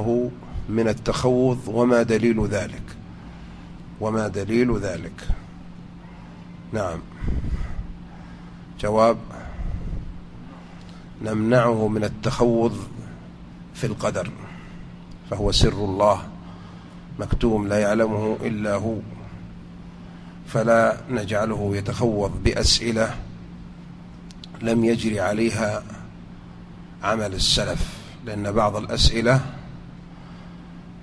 نمنعه من التخوض وما دليل ذلك. وما دليل ذلك. نعم. جواب نمنعه من التخوض في القدر فهو سر الله مكتوم لا يعلمه إلا هو فلا نجعله يتخوض بأسئلة لم يجري عليها عمل السلف لأن بعض الأسئلة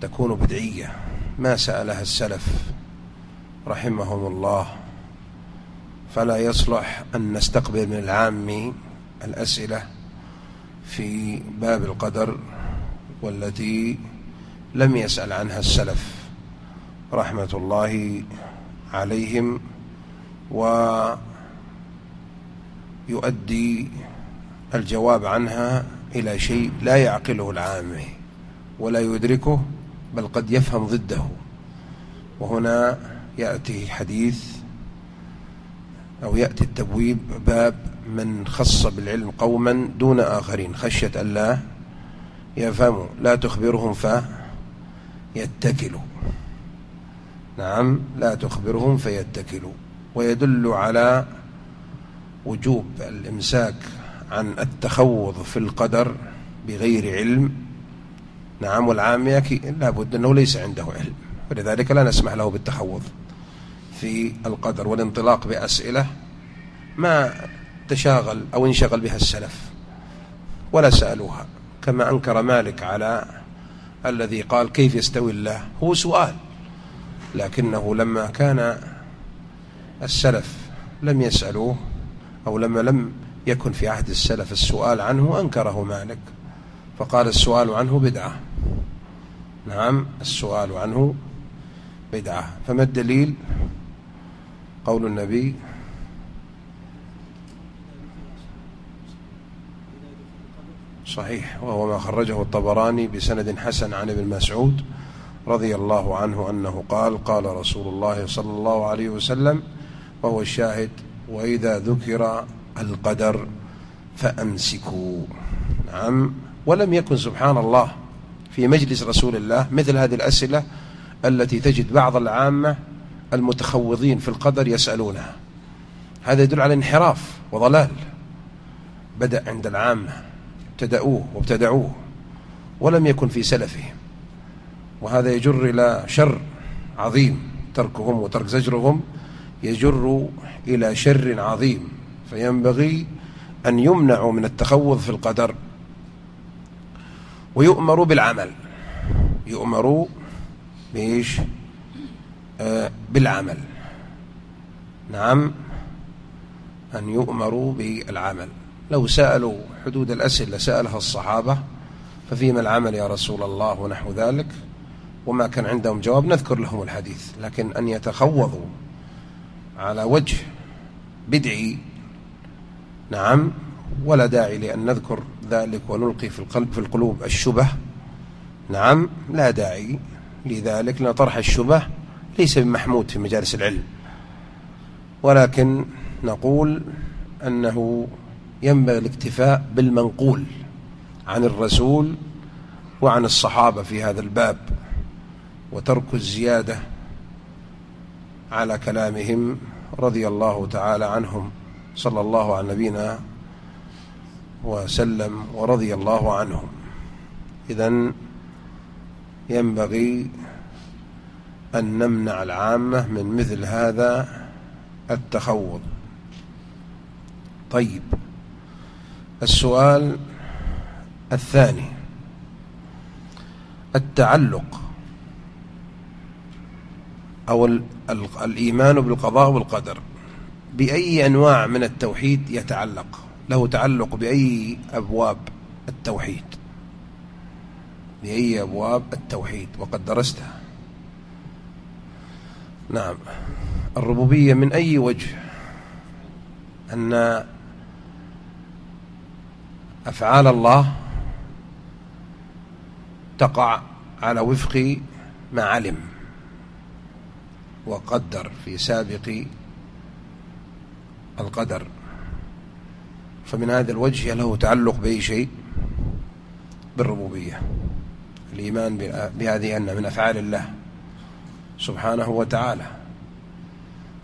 تكون بدعية. ما سألها السلف رحمهم الله. فلا يصلح أن نستقبل من العام الأسئلة في باب القدر والتي لم يسأل عنها السلف رحمة الله عليهم ويؤدي الجواب عنها إلى شيء لا يعقله العامي ولا يدركه بل قد يفهم ضده. وهنا يأتي حديث أو يأتي التبويب باب من خص بالعلم قوما دون آخرين خشية أن لا يفهموا لا تخبرهم فيتكلوا. نعم لا تخبرهم فيتكلوا. ويدل على وجوب الإمساك عن التخوض في القدر بغير علم. نعم والعامية لابد أنه ليس عنده علم ولذلك لا نسمح له بالتخوض في القدر والانطلاق بأسئلة ما تشاغل أو انشغل بها السلف ولا سألوها. كما أنكر مالك على الذي قال كيف يستوي الله؟ هو سؤال لكنه لما كان السلف لم يسألوه أو لما لم يكن في عهد السلف السؤال عنه أنكره مالك فقال السؤال عنه بدعة. نعم السؤال عنه بدعة. فما الدليل؟ قول النبي. صحيح وهو ما خرجه الطبراني بسند حسن عن ابن مسعود رضي الله عنه أنه قال قال رسول الله صلى الله عليه وسلم وهو الشاهد وإذا ذكر القدر فأمسكوا. نعم ولم يكن سبحان الله. في مجلس رسول الله مثل هذه الأسئلة التي تجد بعض العامة المتخوضين في القدر يسألونها. هذا يدل على انحراف وضلال بدأ عند العامة. ابتدأوه وابتدعوه ولم يكن في سلفهم. وهذا يجر إلى شر عظيم تركهم وترك زجرهم يجر إلى شر عظيم. فينبغي أن يمنعوا من التخوض في القدر. ويؤمروا بالعمل. يؤمروا بإيش؟ آه بالعمل. نعم أن يؤمروا بالعمل. لو سألوا حدود الأسئلة سألها الصحابة ففيما العمل يا رسول الله ونحو ذلك؟ وما كان عندهم جواب نذكر لهم الحديث. لكن أن يتخوضوا على وجه بدعي نعم ولا داعي لأن نذكر ذلك ونلقي في القلب في القلوب الشبه. نعم لا داعي لذلك لأن طرح الشبه ليس بمحمود في مجالس العلم. ولكن نقول أنه ينبغي الاكتفاء بالمنقول عن الرسول وعن الصحابة في هذا الباب وترك الزيادة على كلامهم رضي الله تعالى عنهم صلى الله على نبينا وسلم ورضي الله عنهم. إذا ينبغي أن نمنع العامة من مثل هذا التخوض. طيب السؤال الثاني التعلق أو الإيمان بالقضاء والقدر بأي أنواع من التوحيد يتعلق؟ له تعلق بأي أبواب التوحيد. بأي أبواب التوحيد. وقد درستها. نعم. الربوبية من أي وجه؟ أن أفعال الله تقع على وفق ما علم وقدر في سابق القدر. فمن هذا الوجه له تعلق بأي شيء؟ بالربوبية. الإيمان بهذه أن من أفعال الله سبحانه وتعالى.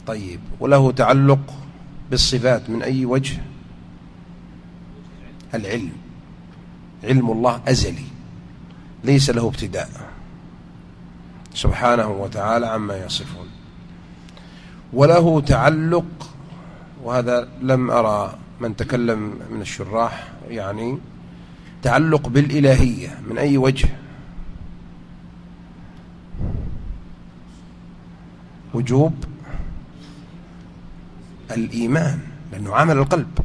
طيب وله تعلق بالصفات من أي وجه؟ العلم. علم الله أزلي ليس له ابتداء. سبحانه وتعالى عما يصفون. وله تعلق وهذا لم أرى من تكلم من الشراح يعني تعلق بالإلهية من أي وجه؟ وجوب الإيمان لأنه عمل القلب.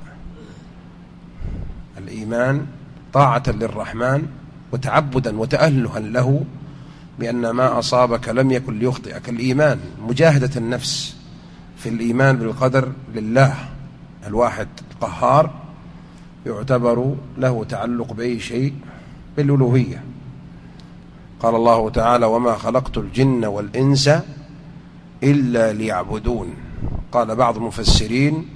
الإيمان طاعة للرحمن وتعبدا وتألها له بأن ما أصابك لم يكن ليخطئك. الإيمان مجاهدة النفس في الإيمان بالقدر لله الواحد. القهار يعتبر له تعلق بأي شيء بالألوهية. قال الله تعالى وما خلقت الجن والإنس إلا ليعبدون. قال بعض المفسرين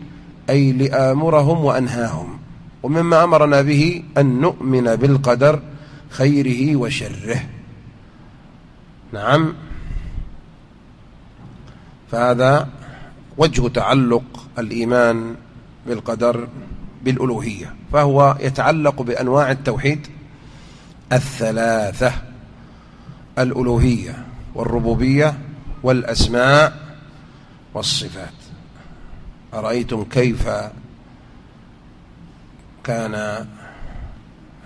أي لآمرهم وأنهاهم. ومما أمرنا به أن نؤمن بالقدر خيره وشره. نعم. فهذا وجه تعلق الإيمان بالقدر بالألوهية فهو يتعلق بأنواع التوحيد الثلاثة الألوهية والربوبية والأسماء والصفات. أرأيتم كيف كان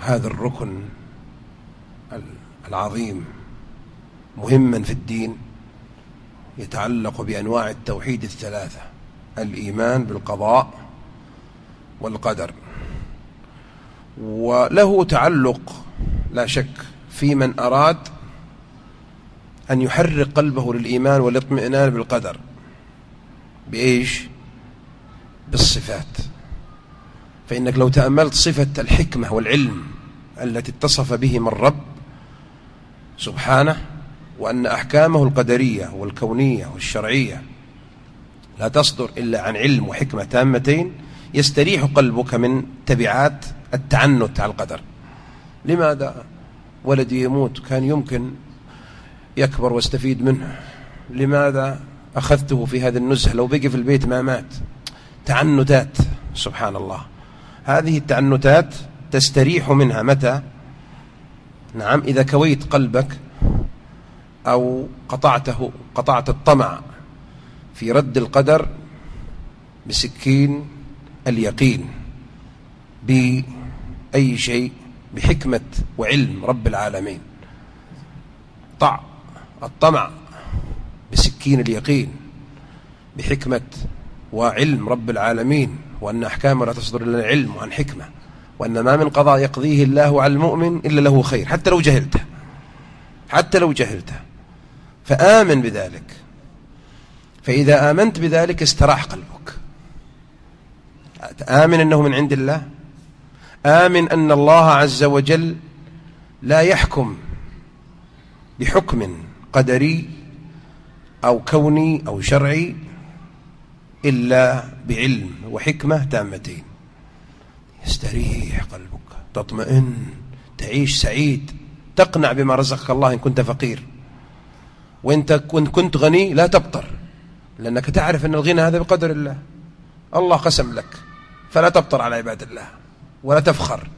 هذا الركن العظيم مهما في الدين يتعلق بأنواع التوحيد الثلاثة الإيمان بالقضاء والقدر. وله تعلق لا شك في من أراد أن يحرك قلبه للإيمان والاطمئنان بالقدر. بإيش؟ بالصفات. فإنك لو تأملت صفة الحكمة والعلم التي اتصف بهما الرب سبحانه وأن أحكامه القدرية والكونية والشرعية لا تصدر إلا عن علم وحكمة تامتين يستريح قلبك من تبعات التعنت على القدر. لماذا ولدي يموت؟ كان يمكن يكبر واستفيد منه. لماذا أخذته في هذه النزهة؟ لو بقي في البيت ما مات. تعنتات سبحان الله هذه التعنتات تستريح منها. متى؟ نعم إذا كويت قلبك أو قطعته قطعت الطمع في رد القدر بسكين اليقين بأي شيء؟ بحكمة وعلم رب العالمين. طع الطمع بسكين اليقين بحكمة وعلم رب العالمين وأن أحكامه لا تصدر إلا العلم وعن حكمة وأن ما من قضاء يقضيه الله على المؤمن إلا له خير حتى لو جهلته حتى لو جهلته. فآمن بذلك. فإذا آمنت بذلك استراح قلبك. آمن أنه من عند الله؟ آمن أن الله عز وجل لا يحكم بحكم قدري أو كوني أو شرعي إلا بعلم وحكمة تامتين. يستريح قلبك تطمئن تعيش سعيد تقنع بما رزقك الله إن كنت فقير. وإنت كنت غني لا تبطر لأنك تعرف أن الغنى هذا بقدر الله. الله قسم لك. فلا تبطر على عباد الله ولا تفخر.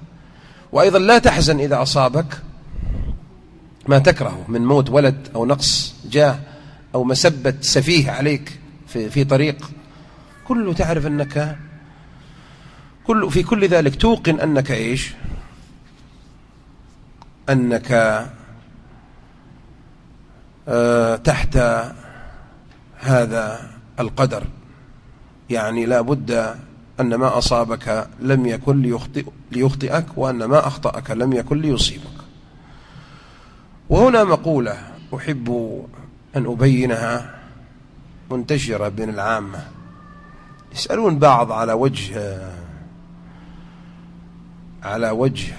وأيضا لا تحزن إذا أصابك ما تكره من موت ولد أو نقص جاه أو مسبة سفيه عليك في, في طريق. كله تعرف أنك كل في كل ذلك توقن أنك إيش؟ أنك آه تحت هذا القدر. يعني لا بد أن ما أصابك لم يكن ليخطئ ليخطئك وأن ما أخطأك لم يكن ليصيبك. وهنا مقولة أحب أن أبينها منتشرة بين العامة. يسألون بعض على وجه على وجه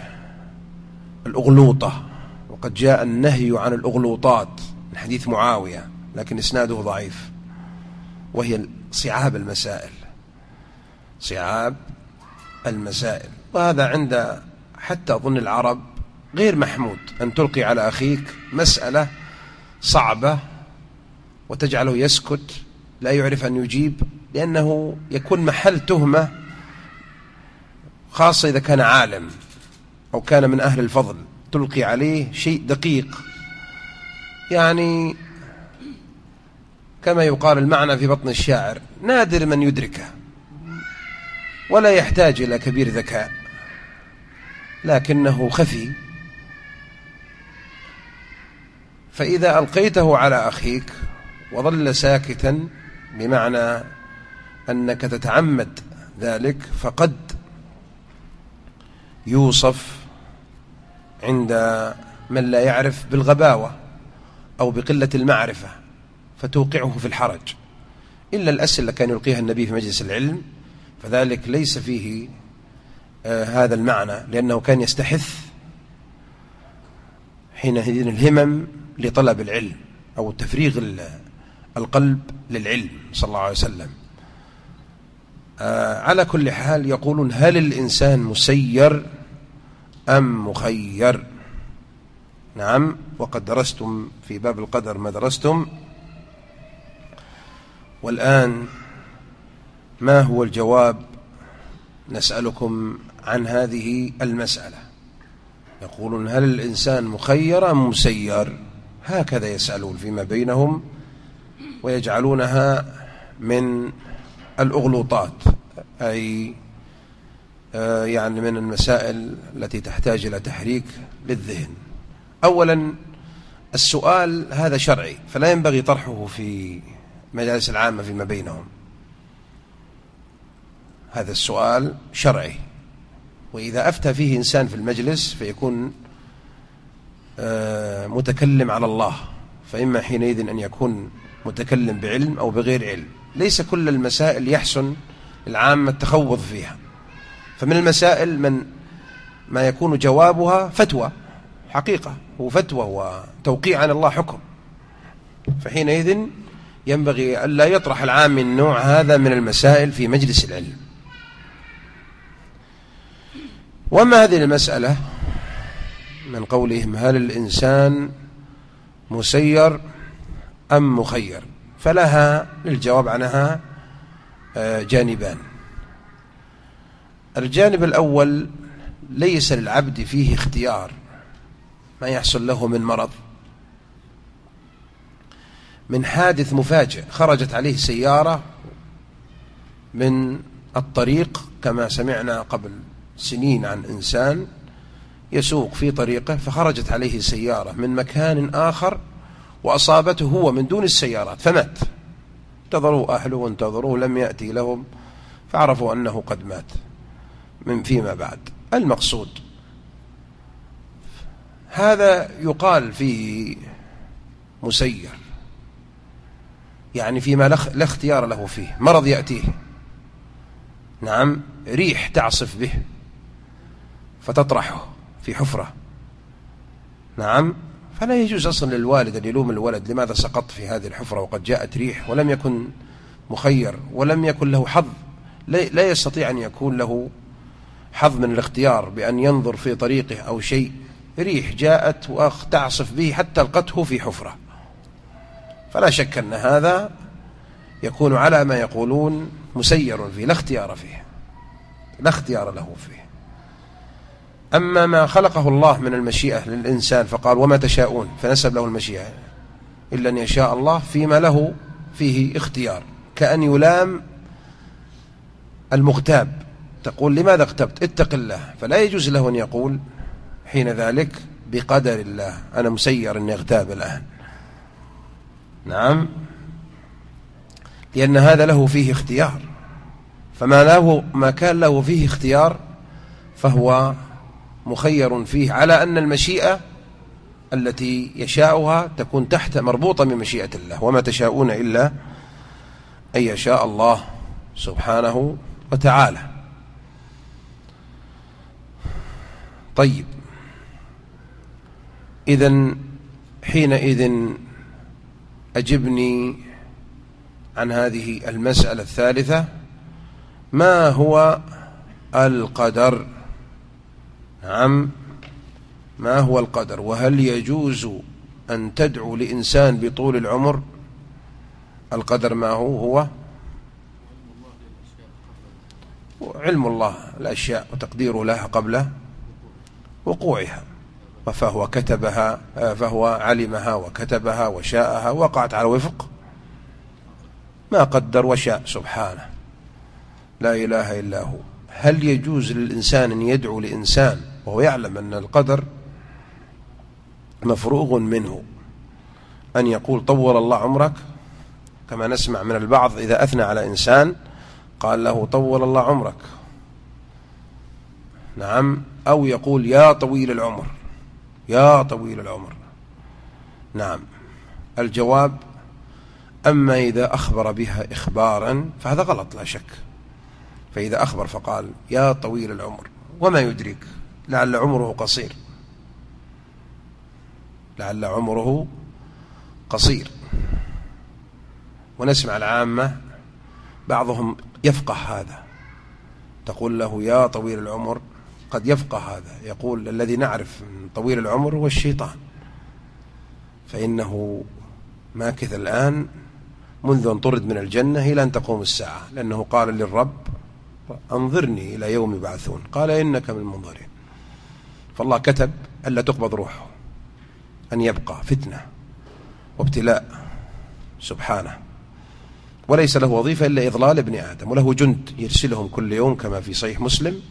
الأغلوطة. وقد جاء النهي عن الأغلوطات من حديث معاوية لكن إسناده ضعيف وهي صعاب المسائل. صعاب المسائل. وهذا عند حتى أظن العرب غير محمود. أن تلقي على أخيك مسألة صعبة وتجعله يسكت لا يعرف أن يجيب لأنه يكون محل تهمة خاصة إذا كان عالم أو كان من أهل الفضل. تلقي عليه شيء دقيق. يعني كما يقال المعنى في بطن الشاعر نادر من يدركه. ولا يحتاج إلى كبير ذكاء لكنه خفي. فإذا ألقيته على أخيك وظل ساكتا بمعنى أنك تتعمد ذلك فقد يوصف عند من لا يعرف بالغباوة أو بقلة المعرفة فتوقعه في الحرج. إلا الأسئلة كان يلقيها النبي في مجلس العلم. فذلك ليس فيه آه هذا المعنى لأنه كان يستحث حينئذ الهمم لطلب العلم أو تفريغ القلب للعلم صلى الله عليه وسلم. آه على كل حال يقولون هل الإنسان مسير أم مخير؟ نعم وقد درستم في باب القدر ما درستم. والآن ما هو الجواب نسألكم عن هذه المسألة؟ يقولون هل الإنسان مخير أم مسير؟ هكذا يسألون فيما بينهم ويجعلونها من الأغلوطات أي آه، يعني من المسائل التي تحتاج إلى تحريك للذهن. أولا السؤال هذا شرعي فلا ينبغي طرحه في مجالس العامة فيما بينهم. هذا السؤال شرعي. وإذا أفتى فيه إنسان في المجلس فيكون آه، متكلم على الله. فإما حينئذ أن يكون متكلم بعلم أو بغير علم. ليس كل المسائل يحسن العامة التخوض فيها. فمن المسائل من ما يكون جوابها فتوى حقيقة. هو فتوى وتوقيع عن الله حكم. فحينئذ ينبغي ألا يطرح العام من نوع هذا من المسائل في مجلس العلم. وما هذه المسألة؟ من قولهم هل الإنسان مسير أم مخير؟ فلها للجواب عنها آه، جانبان. الجانب الأول ليس للعبد فيه اختيار ما يحصل له من مرض. من حادث مفاجئ خرجت عليه سيارة من الطريق كما سمعنا قبل. سنين عن إنسان يسوق في طريقه فخرجت عليه سيارة من مكان آخر وأصابته هو من دون السيارات فمات. انتظروا أهله وانتظروا لم يأتي لهم فعرفوا أنه قد مات. من فيما بعد. المقصود. هذا يقال فيه مسير. يعني فيما لا اختيار له فيه. مرض يأتيه. نعم ريح تعصف به. فتطرحه في حفرة. نعم فلا يجوز أصلا للوالد أن يلوم الولد لماذا سقط في هذه الحفرة وقد جاءت ريح ولم يكن مخير ولم يكن له حظ؟ لا يستطيع أن يكون له حظ من الاختيار بأن ينظر في طريقه أو شيء. ريح جاءت وتعصف به حتى ألقته في حفرة. فلا شك أن هذا يكون على ما يقولون مسير فيه لا اختيار فيه لا اختيار له فيه. أما ما خلقه الله من المشيئة للإنسان فقال وما تشاءون فنسب له المشيئة إلا أن يشاء الله فيما له فيه اختيار كأن يلام المغتاب. تقول لماذا اغتبت؟ اتق الله. فلا يجوز له أن يقول حين ذلك بقدر الله أنا مسير أني أغتاب الآن. نعم. لأن هذا له فيه اختيار. فما له ما كان له فيه اختيار فهو مخير فيه على أن المشيئة التي يشاؤها تكون تحت مربوطة بمشيئة الله وما تشاءون إلا أن يشاء الله سبحانه وتعالى. طيب. إذا حينئذ أجبني عن هذه المسألة الثالثة ما هو القدر؟ نعم. ما هو القدر؟ وهل يجوز أن تدعو لإنسان بطول العمر؟ القدر ما هو؟ هو علم الله الأشياء وتقديره لها قبل وقوعها. فهو كتبها فهو علمها وكتبها وشاءها وقعت على وفق ما قدر وشاء سبحانه. لا إله إلا هو. هل يجوز للإنسان أن يدعو لإنسان وهو يعلم أن القدر مفروغ منه. أن يقول طول الله عمرك كما نسمع من البعض إذا أثنى على إنسان قال له طول الله عمرك. نعم أو يقول يا طويل العمر يا طويل العمر. نعم الجواب أما إذا أخبر بها إخبارا فهذا غلط لا شك. فإذا أخبر فقال يا طويل العمر وما يدرك لعل عمره قصير. لعل عمره قصير. ونسمع العامة بعضهم يفقه هذا. تقول له يا طويل العمر قد يفقه هذا. يقول الذي نعرف من طويل العمر هو الشيطان. فإنه ماكث الآن منذ أن طرد من الجنة إلى أن تقوم الساعة. لأنه قال للرب أنظرني إلى يوم يبعثون. قال إنك من المنظرين. فالله كتب ألا تقبض روحه أن يبقى فتنة وابتلاء سبحانه. وليس له وظيفة إلا إضلال ابن آدم وله جند يرسلهم كل يوم كما في صحيح مسلم.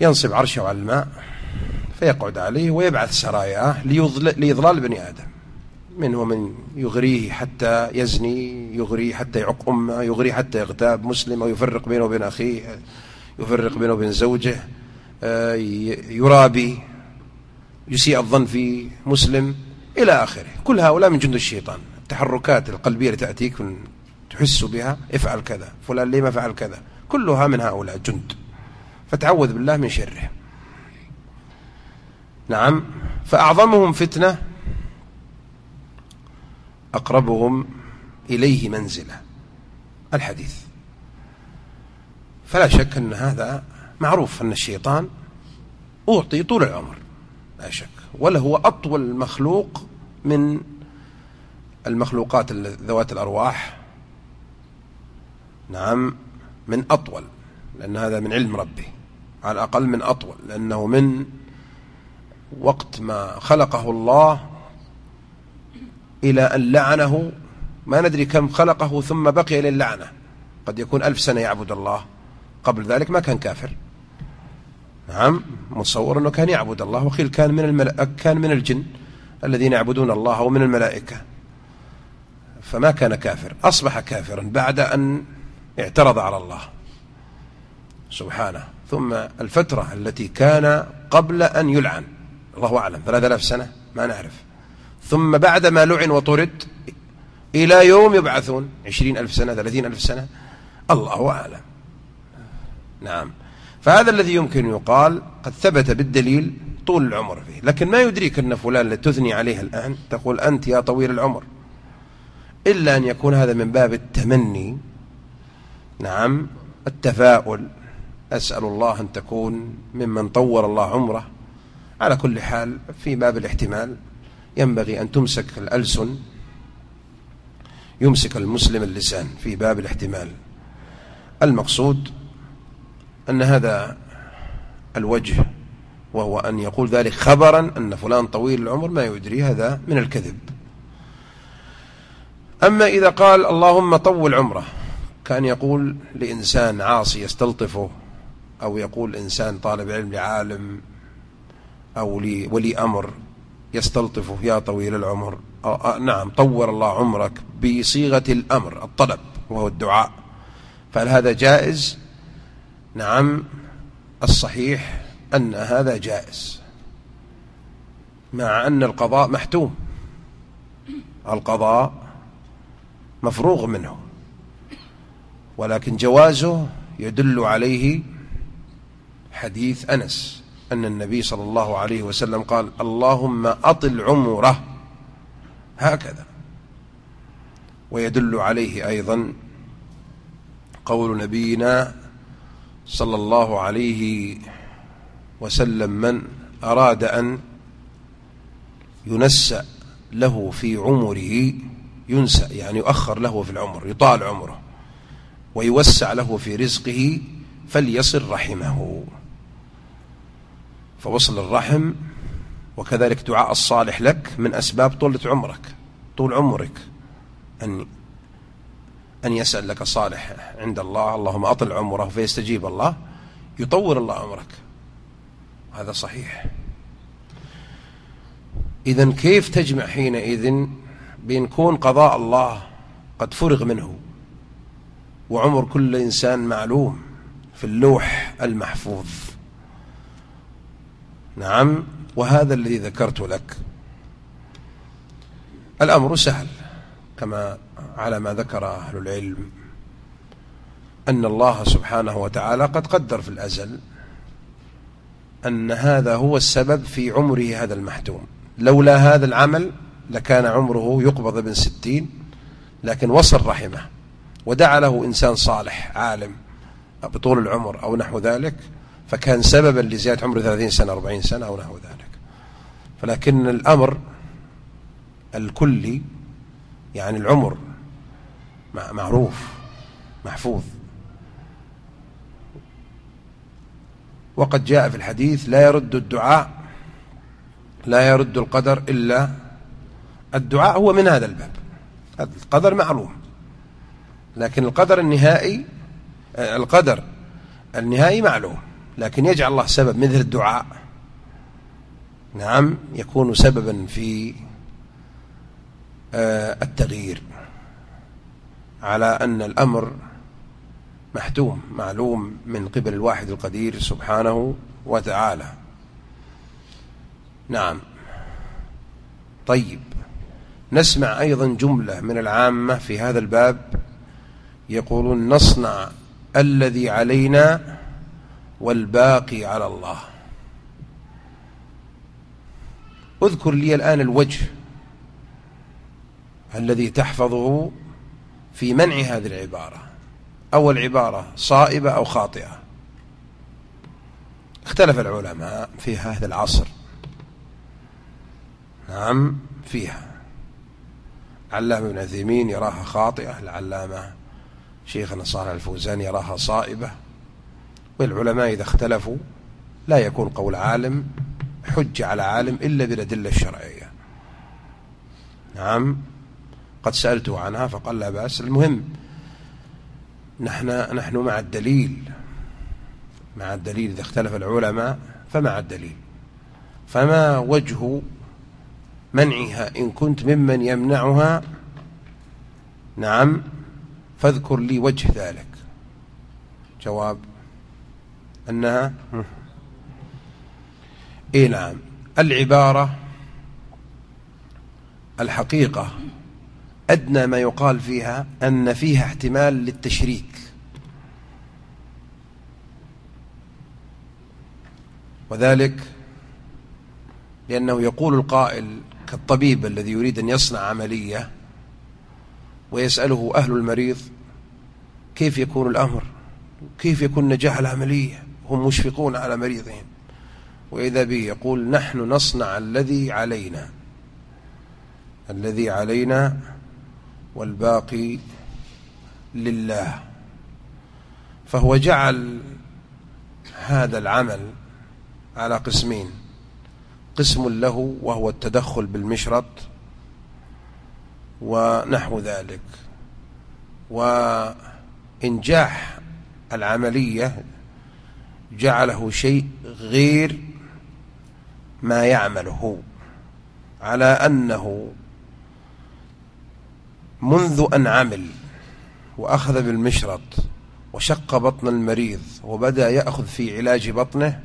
ينصب عرشه على الماء فيقعد عليه ويبعث سراياه لإضلال ابن آدم. منه من يغريه حتى يزني يغريه حتى يعق أمه يغريه حتى يغتاب مسلم أو يفرق بينه وبين أخيه يفرق بينه وبين زوجه. آه، يرابي يسيء الظن في مسلم إلى آخره. كل هؤلاء من جند الشيطان. التحركات القلبية اللي تأتيك تحس بها افعل كذا فلان ليه ما فعل كذا؟ كلها من هؤلاء جند. فتعوذ بالله من شره. نعم. فأعظمهم فتنة أقربهم إليه منزلة. الحديث. فلا شك أن هذا معروف أن الشيطان أعطي طول العمر لا شك. ولا هو أطول مخلوق من المخلوقات ذوات الأرواح. نعم من أطول لأن هذا من علم ربه على الأقل من أطول لأنه من وقت ما خلقه الله إلى أن لعنه. ما ندري كم خلقه ثم بقي للعنة. قد يكون ألف سنة يعبد الله. قبل ذلك ما كان كافر. نعم متصور أنه كان يعبد الله. وقيل كان من الملأ كان من الجن الذين يعبدون الله ومن الملائكة. فما كان كافر. أصبح كافرا بعد أن اعترض على الله سبحانه. ثم الفترة التي كان قبل أن يلعن. الله أعلم ثلاثة آلاف سنة ما نعرف. ثم بعدما لعن وطرد إلى يوم يبعثون عشرين ألف سنة ثلاثين ألف سنة. الله أعلم. نعم. فهذا الذي يمكن يقال قد ثبت بالدليل طول العمر فيه. لكن ما يدريك أن فلان تثني عليه الآن تقول أنت يا طويل العمر. إلا أن يكون هذا من باب التمني. نعم التفاؤل. أسأل الله أن تكون ممن طور الله عمره. على كل حال في باب الاحتمال ينبغي أن تمسك الألسن يمسك المسلم اللسان في باب الاحتمال. المقصود أن هذا الوجه وهو أن يقول ذلك خبرا أن فلان طويل العمر ما يدري هذا من الكذب. أما إذا قال اللهم طول عمره كأن يقول لإنسان عاصي يستلطفه أو يقول إنسان طالب علم لعالم أو لولي أمر يستلطفه يا طويل العمر أو نعم طور الله عمرك بصيغة الأمر الطلب وهو الدعاء. فهل هذا جائز؟ نعم الصحيح أن هذا جائز مع أن القضاء محتوم القضاء مفروغ منه ولكن جوازه يدل عليه حديث أنس أن النبي صلى الله عليه وسلم قال اللهم أطل عمره. هكذا. ويدل عليه أيضا قول نبينا صلى الله عليه وسلم من أراد أن ينسأ له في عمره ينسأ يعني يؤخر له في العمر يطال عمره ويوسع له في رزقه فليصل رحمه. فوصل الرحم وكذلك دعاء الصالح لك من أسباب طولة عمرك طول عمرك أن أن يسأل لك صالح عند الله. اللهم أطل عمره فيستجيب الله. يطول الله عمرك. هذا صحيح. إذا كيف تجمع حينئذ بين كون قضاء الله قد فرغ منه وعمر كل إنسان معلوم في اللوح المحفوظ؟ نعم وهذا الذي ذكرت لك. الأمر سهل كما على ما ذكر أهل العلم أن الله سبحانه وتعالى قد قدر في الأزل أن هذا هو السبب في عمره هذا المحتوم. لولا هذا العمل لكان عمره يقبض ابن ستين لكن وصل رحمه ودعا له إنسان صالح عالم بطول العمر أو نحو ذلك فكان سببا لزيادة عمره ثلاثين سنة أربعين سنة أو نحو ذلك. فلكن الأمر الكلي يعني العمر معروف محفوظ. وقد جاء في الحديث لا يرد الدعاء لا يرد القدر إلا الدعاء هو من هذا الباب. القدر معلوم لكن القدر النهائي القدر النهائي معلوم لكن يجعل الله سبب مثل الدعاء. نعم يكون سببا في آه، التغيير. على أن الأمر محتوم معلوم من قبل الواحد القدير سبحانه وتعالى. نعم. طيب. نسمع أيضا جملة من العامة في هذا الباب. يقولون نصنع الذي علينا والباقي على الله. اذكر لي الآن الوجه الذي تحفظه في منع هذه العبارة. أول عبارة صائبة أو خاطئة. اختلف العلماء في هذا العصر. نعم فيها. علامة ابن عثيمين يراها خاطئة العلامة شيخنا صالح الفوزان يراها صائبة. والعلماء إذا اختلفوا لا يكون قول عالم حج على عالم إلا بالأدلة الشرعية. نعم. قد سألته عنها فقال لا بأس. المهم نحن نحن مع الدليل مع الدليل. إذا اختلف العلماء فمع الدليل. فما وجه منعها؟ إن كنت ممن يمنعها نعم فاذكر لي وجه ذلك. جواب أنها إيه نعم. العبارة الحقيقة أدنى ما يقال فيها أن فيها احتمال للتشريك. وذلك لأنه يقول القائل كالطبيب الذي يريد أن يصنع عملية ويسأله أهل المريض كيف يكون الأمر؟ كيف يكون نجاح العملية؟ هم مشفقون على مريضهم. وإذا به يقول نحن نصنع الذي علينا. الذي علينا والباقي لله. فهو جعل هذا العمل على قسمين. قسم له وهو التدخل بالمشرط ونحو ذلك. وإنجاح العملية جعله شيء غير ما يعمله على أنه منذ أن عمل وأخذ بالمشرط وشق بطن المريض وبدأ يأخذ في علاج بطنه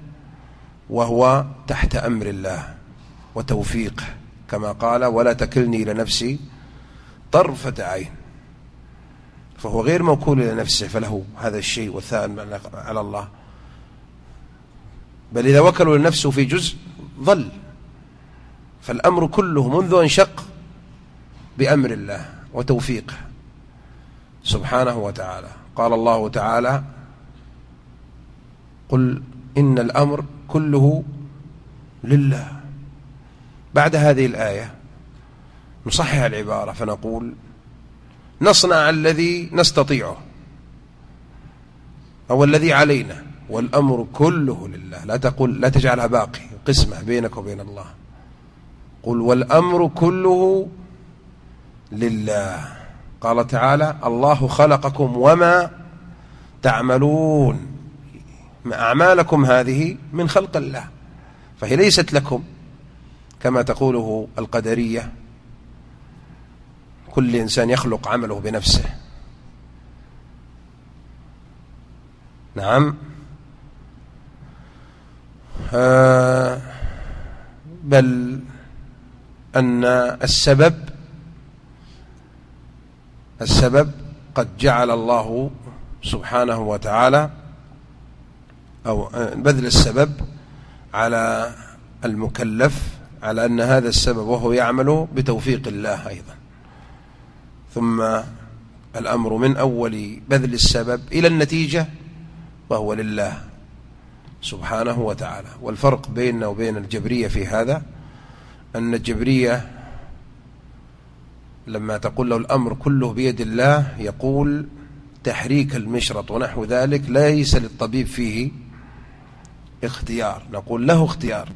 وهو تحت أمر الله وتوفيقه كما قال ولا تكلني إلى نفسي طرفة عين. فهو غير موكول إلى نفسه فله هذا الشيء والثاني على الله. بل إذا وكلوا لنفسه في جزء ظل. فالأمر كله منذ أن شق بأمر الله. وتوفيقه سبحانه وتعالى. قال الله تعالى قل إن الأمر كله لله. بعد هذه الآية نصحح العبارة فنقول نصنع الذي نستطيعه أو الذي علينا والأمر كله لله. لا تقول لا تجعلها باقي قسمة بينك وبين الله. قل والأمر كله لله. قال تعالى الله خلقكم وما تعملون. أعمالكم هذه من خلق الله فهي ليست لكم كما تقوله القدرية كل إنسان يخلق عمله بنفسه. نعم. آه بل أن السبب السبب قد جعل الله سبحانه وتعالى أو بذل السبب على المكلف على أن هذا السبب وهو يعمل بتوفيق الله أيضا. ثم الأمر من أول بذل السبب إلى النتيجة وهو لله سبحانه وتعالى. والفرق بيننا وبين الجبرية في هذا أن الجبرية لما تقول له الأمر كله بيد الله يقول تحريك المشرط ونحو ذلك ليس للطبيب فيه اختيار. نقول له اختيار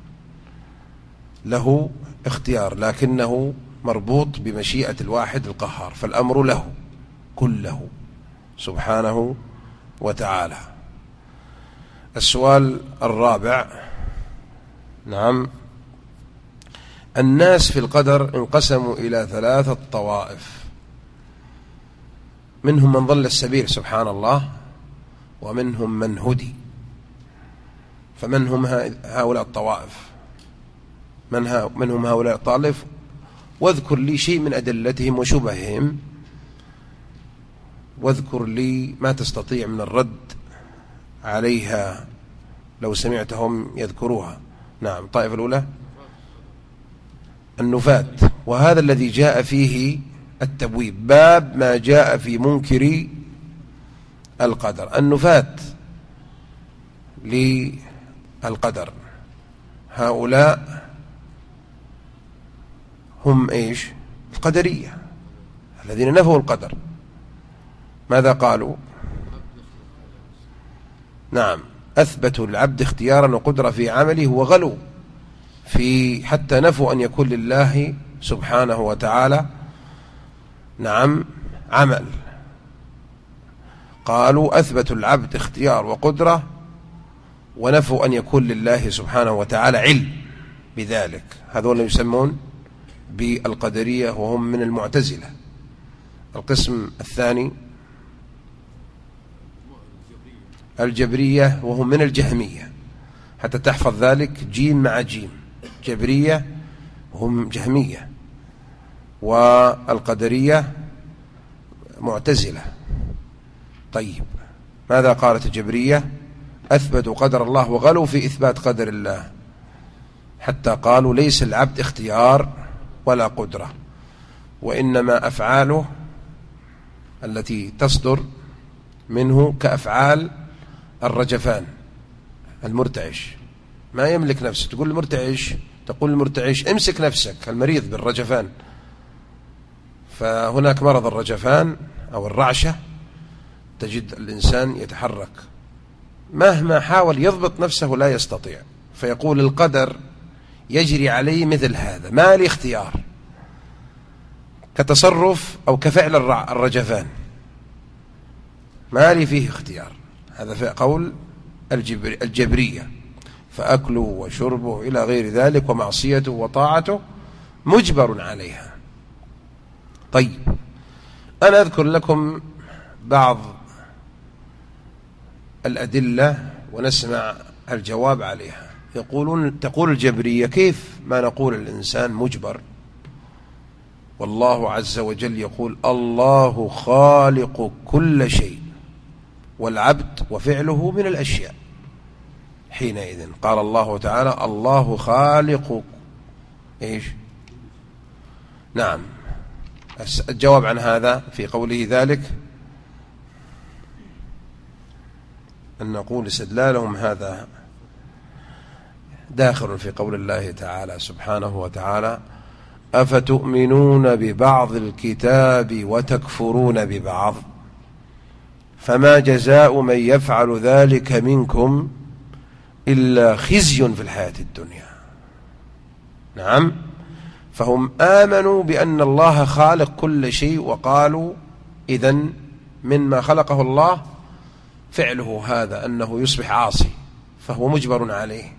له اختيار لكنه مربوط بمشيئة الواحد القهار فالأمر له كله سبحانه وتعالى. السؤال الرابع نعم. الناس في القدر انقسموا إلى ثلاثة طوائف منهم من ضل السبيل سبحان الله ومنهم من هدي. فمن هم هؤلاء الطوائف. من, ها من هم هؤلاء الطائف واذكر لي شيء من أدلتهم وشبههم. واذكر لي ما تستطيع من الرد عليها لو سمعتهم يذكروها. نعم الطائفة الأولى. النفاة وهذا الذي جاء فيه التبويب باب ما جاء في منكر القدر النفاة للقدر. هؤلاء هم إيش؟ القدرية الذين نفوا القدر. ماذا قالوا؟ نعم أثبتوا العبد اختيارا وقدرة في عمله وغلوا في حتى نفوا أن يكون لله سبحانه وتعالى نعم عمل. قالوا أثبتوا العبد اختيار وقدرة ونفوا أن يكون لله سبحانه وتعالى علم بذلك. هذول يسمون بالقدرية وهم من المعتزلة. القسم الثاني الجبرية وهم من الجهمية. حتى تحفظ ذلك جيم مع جيم. جبرية هم جهمية والقدرية معتزلة. طيب ماذا قالت الجبرية؟ أثبتوا قدر الله وغلوا في إثبات قدر الله. حتى قالوا ليس العبد اختيار ولا قدرة وإنما أفعاله التي تصدر منه كأفعال الرجفان المرتعش. ما يملك نفسه تقول المرتعش تقول المرتعش امسك نفسك المريض بالرجفان. فهناك مرض الرجفان أو الرعشة تجد الإنسان يتحرك. مهما حاول يضبط نفسه لا يستطيع. فيقول القدر يجري عليه مثل هذا. ما لي اختيار. كتصرف أو كفعل الرجفان. ما لي فيه اختيار. هذا قول الجبر الجبرية. فأكله وشربه إلى غير ذلك ومعصيته وطاعته مجبر عليها. طيب أنا أذكر لكم بعض الأدلة ونسمع الجواب عليها. يقولون تقول الجبرية كيف ما نقول الإنسان مجبر؟ والله عز وجل يقول الله خالق كل شيء والعبد وفعله من الأشياء. حينئذ. قال الله تعالى الله خالق. إيش؟ نعم. الجواب عن هذا في قوله ذلك أن نقول استدلالهم هذا داخل في قول الله تعالى سبحانه وتعالى أفتؤمنون ببعض الكتاب وتكفرون ببعض؟ فما جزاء من يفعل ذلك منكم إلا خزي في الحياة الدنيا. نعم. فهم آمنوا بأن الله خالق كل شيء وقالوا إذن مما خلقه الله فعله هذا أنه يصبح عاصي فهو مجبر عليه.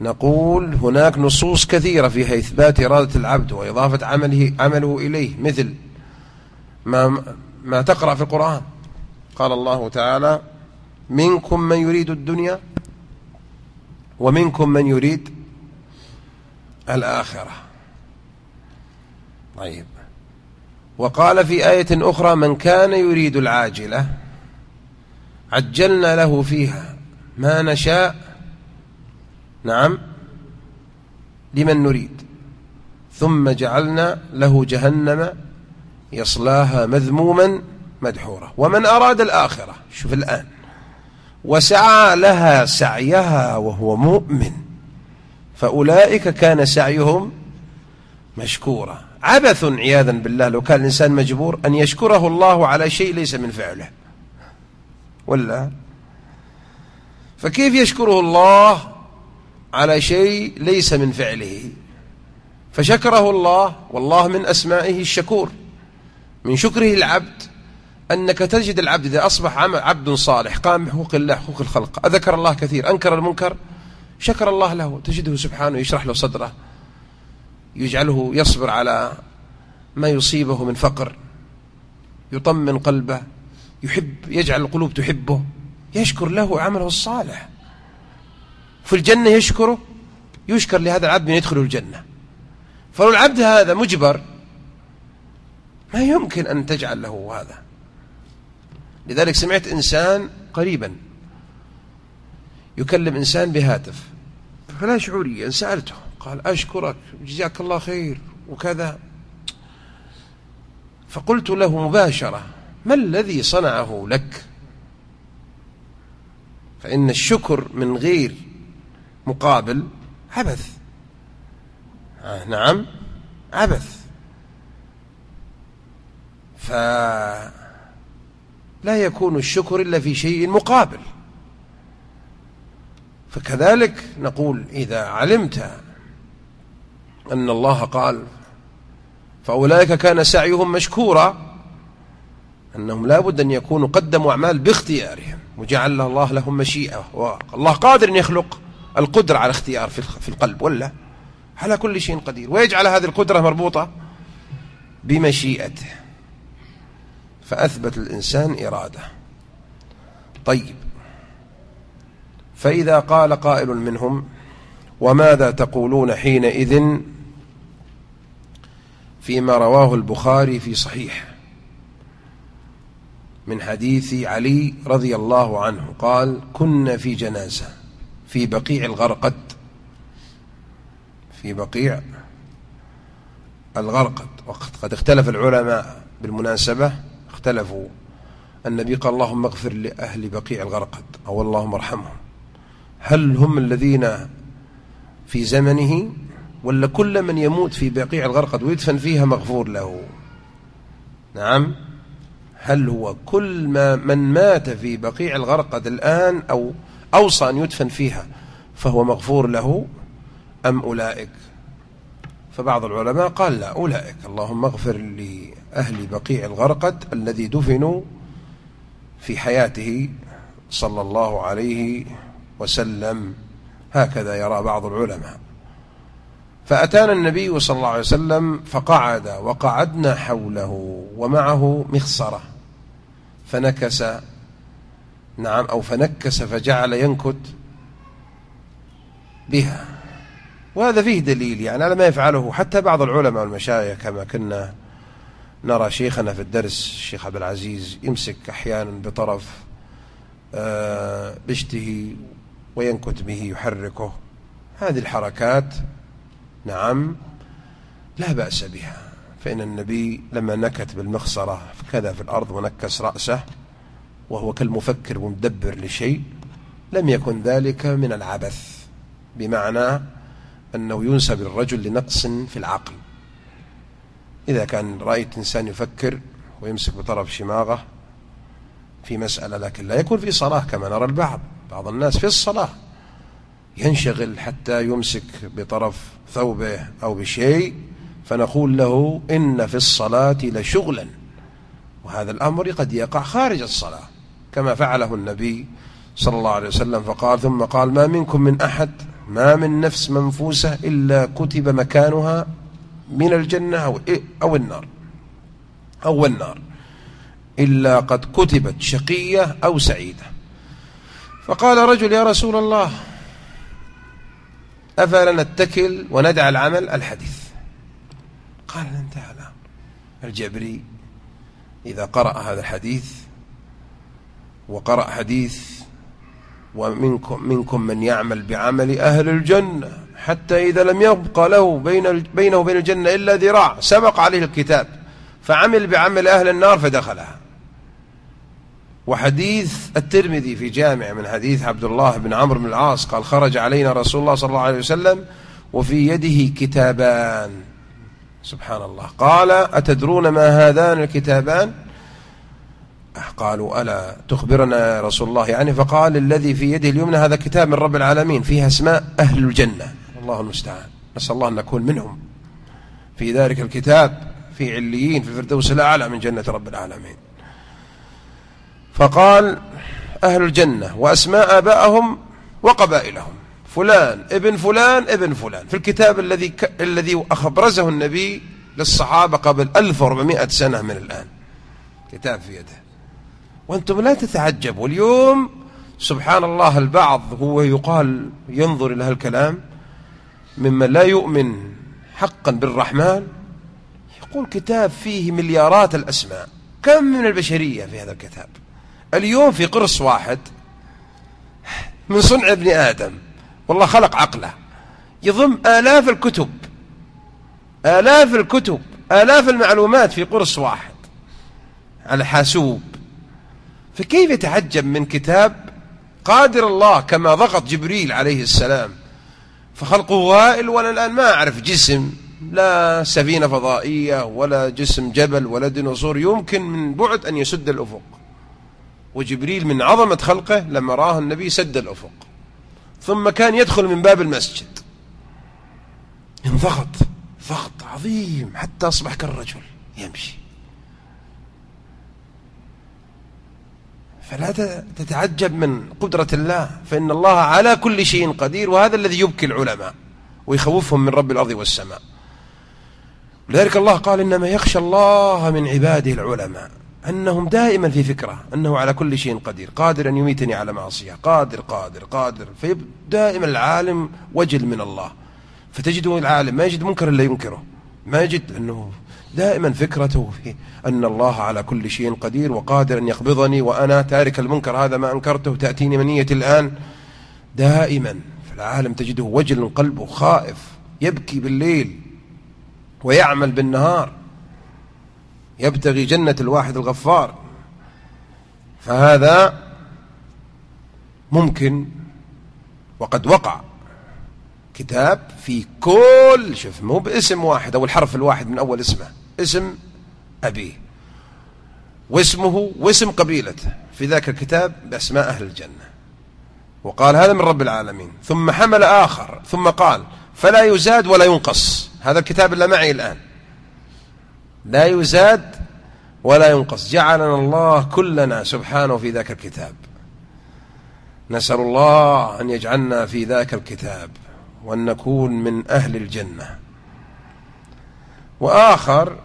نقول هناك نصوص كثيرة فيها إثبات إرادة العبد وإضافة عمله, عمله إليه مثل ما, ما تقرأ في القرآن. قال الله تعالى منكم من يريد الدنيا ومنكم من يريد الآخرة. طيب. وقال في آية أخرى من كان يريد العاجلة عجلنا له فيها ما نشاء. نعم. لمن نريد. ثم جعلنا له جهنم يصلاها مذموما مدحورا. ومن أراد الآخرة شوف الآن وسعى لها سعيها وهو مؤمن. فأولئك كان سعيهم مشكورا. عبث عياذا بالله لو كان الإنسان مجبور أن يشكره الله على شيء ليس من فعله. ولا؟ فكيف يشكره الله على شيء ليس من فعله؟ فشكره الله والله من أسمائه الشكور من شكره العبد. أنك تجد العبد إذا أصبح عبد صالح قام بحقوق الله حقوق الخلق أذكر الله كثير أنكر المنكر شكر الله له تجده سبحانه يشرح له صدره يجعله يصبر على ما يصيبه من فقر يطمن قلبه يحب يجعل القلوب تحبه يشكر له عمله الصالح. في الجنة يشكره يشكر لهذا العبد من يدخل الجنة. فلو العبد هذا مجبر ما يمكن أن تجعل له هذا. لذلك سمعت إنسان قريبا يكلم إنسان بهاتف فلا شعوريا سألته قال أشكرك جزاك الله خير وكذا. فقلت له مباشرة ما الذي صنعه لك؟ فإن الشكر من غير مقابل عبث. آه نعم عبث. فلا يكون الشكر إلا في شيء مقابل. فكذلك نقول إذا علمت أن الله قال فأولئك كان سعيهم مشكورا أنهم لا بد أن يكونوا قدموا أعمال باختيارهم وجعل الله لهم مشيئة. والله قادر أن يخلق القدرة على اختيار في القلب ولا؟ على كل شيء قدير. ويجعل هذه القدرة مربوطة بمشيئته. فأثبت الإنسان إرادة. طيب. فإذا قال قائل منهم وماذا تقولون حينئذ؟ فيما رواه البخاري في صحيح. من حديث علي رضي الله عنه قال كنا في جنازة في بقيع الغرقد. في بقيع الغرقد. وقد اختلف العلماء بالمناسبة. اختلفوا. النبي قال اللهم اغفر لأهل بقيع الغرقد أو اللهم ارحمهم. هل هم الذين في زمنه ولا كل من يموت في بقيع الغرقد ويدفن فيها مغفور له؟ نعم. هل هو كل ما من مات في بقيع الغرقد الآن أو أوصى أن يدفن فيها فهو مغفور له؟ أم أولئك؟ فبعض العلماء قال لا أولئك. اللهم اغفر لأهل بقيع الغرقد الذي دفنوا في حياته صلى الله عليه وسلم. هكذا يرى بعض العلماء. فأتانا النبي صلى الله عليه وسلم فقعد وقعدنا حوله ومعه مخصرة. فنكس نعم أو فنكس فجعل ينكت بها. وهذا فيه دليل يعني على ما يفعله حتى بعض العلماء والمشايخ كما كنا نرى شيخنا في الدرس الشيخ عبد العزيز يمسك أحيانا بطرف آه، بشته وينكت به يحركه. هذه الحركات نعم لا بأس بها. فإن النبي لما نكت بالمخصرة كذا في الأرض ونكس رأسه وهو كالمفكر ومدبر لشيء لم يكن ذلك من العبث بمعنى أنه ينسب الرجل لنقص في العقل. إذا كان رأيت إنسان يفكر ويمسك بطرف شماغه في مسألة لكن لا يكون في صلاة كما نرى البعض. بعض الناس في الصلاة ينشغل حتى يمسك بطرف ثوبه أو بشيء فنقول له إن في الصلاة لشغلا. وهذا الأمر قد يقع خارج الصلاة كما فعله النبي صلى الله عليه وسلم فقال ثم قال ما منكم من أحد ما من نفس منفوسة إلا كتب مكانها من الجنة أو, أو النار. أو النار. إلا قد كتبت شقية أو سعيدة. فقال رجل يا رسول الله أفلا نتكل وندع العمل؟ الحديث. قال انتهى الأمر الجبري إذا قرأ هذا الحديث وقرأ حديث ومنكم منكم من يعمل بعمل أهل الجنة حتى إذا لم يبقى له بين بينه وبين الجنة إلا ذراع سبق عليه الكتاب فعمل بعمل أهل النار فدخلها. وحديث الترمذي في جامع من حديث عبد الله بن عمرو بن العاص قال خرج علينا رسول الله صلى الله عليه وسلم وفي يده كتابان. سبحان الله. قال أتدرون ما هذان الكتابان؟ قالوا ألا تخبرنا رسول الله. يعني فقال الذي في يده اليمنى هذا كتاب من رب العالمين فيه اسماء أهل الجنة. الله المستعان. نسأل الله أن نكون منهم. في ذلك الكتاب في عليين في الفردوس الأعلى من جنة رب العالمين. فقال أهل الجنة وأسماء آبائهم وقبائلهم. فلان ابن فلان ابن فلان. في الكتاب الذي ك... الذي أخبرزه النبي للصحابة قبل 1400 سنة من الآن. كتاب في يده. وأنتم لا تتعجبوا. اليوم سبحان الله البعض هو يقال ينظر إلى هالكلام. ممن لا يؤمن حقا بالرحمن يقول كتاب فيه مليارات الأسماء. كم من البشرية في هذا الكتاب؟ اليوم في قرص واحد من صنع ابن آدم. والله خلق عقله. يضم آلاف الكتب. آلاف الكتب. آلاف المعلومات في قرص واحد على حاسوب. فكيف يتعجب من كتاب قادر الله كما ضغط جبريل عليه السلام فخلقه غائل ولا الآن ما أعرف جسم لا سفينة فضائية ولا جسم جبل ولا ديناصور يمكن من بعد أن يسد الأفق. وجبريل من عظمة خلقه لما رآه النبي سد الأفق. ثم كان يدخل من باب المسجد. انضغط ضغط عظيم حتى أصبح كالرجل يمشي. فلا تتعجب من قدرة الله فإن الله على كل شيء قدير وهذا الذي يبكي العلماء ويخوفهم من رب الأرض والسماء. لذلك الله قال إنما يخشى الله من عباده العلماء أنهم دائما في فكرة أنه على كل شيء قدير قادر أن يميتني على معصية قادر قادر قادر فدائما العالم وجل من الله. فتجده العالم ما يجد منكر إلا ينكره ما يجد أنه دائما فكرته في أن الله على كل شيء قدير وقادر أن يقبضني وأنا تارك المنكر هذا ما أنكرته تأتيني منية الآن. دائما في العالم تجده وجل قلبه خائف يبكي بالليل ويعمل بالنهار. يبتغي جنة الواحد الغفار. فهذا ممكن وقد وقع كتاب في كل شوف مو باسم واحد أو الحرف الواحد من أول اسمه. اسم أبيه واسمه واسم قبيلته. في ذاك الكتاب بأسماء أهل الجنة. وقال هذا من رب العالمين. ثم حمل آخر. ثم قال فلا يزاد ولا ينقص. هذا الكتاب اللي معي الآن. لا يزاد ولا ينقص. جعلنا الله كلنا سبحانه في ذاك الكتاب. نسأل الله أن يجعلنا في ذاك الكتاب وأن نكون من أهل الجنة. وآخر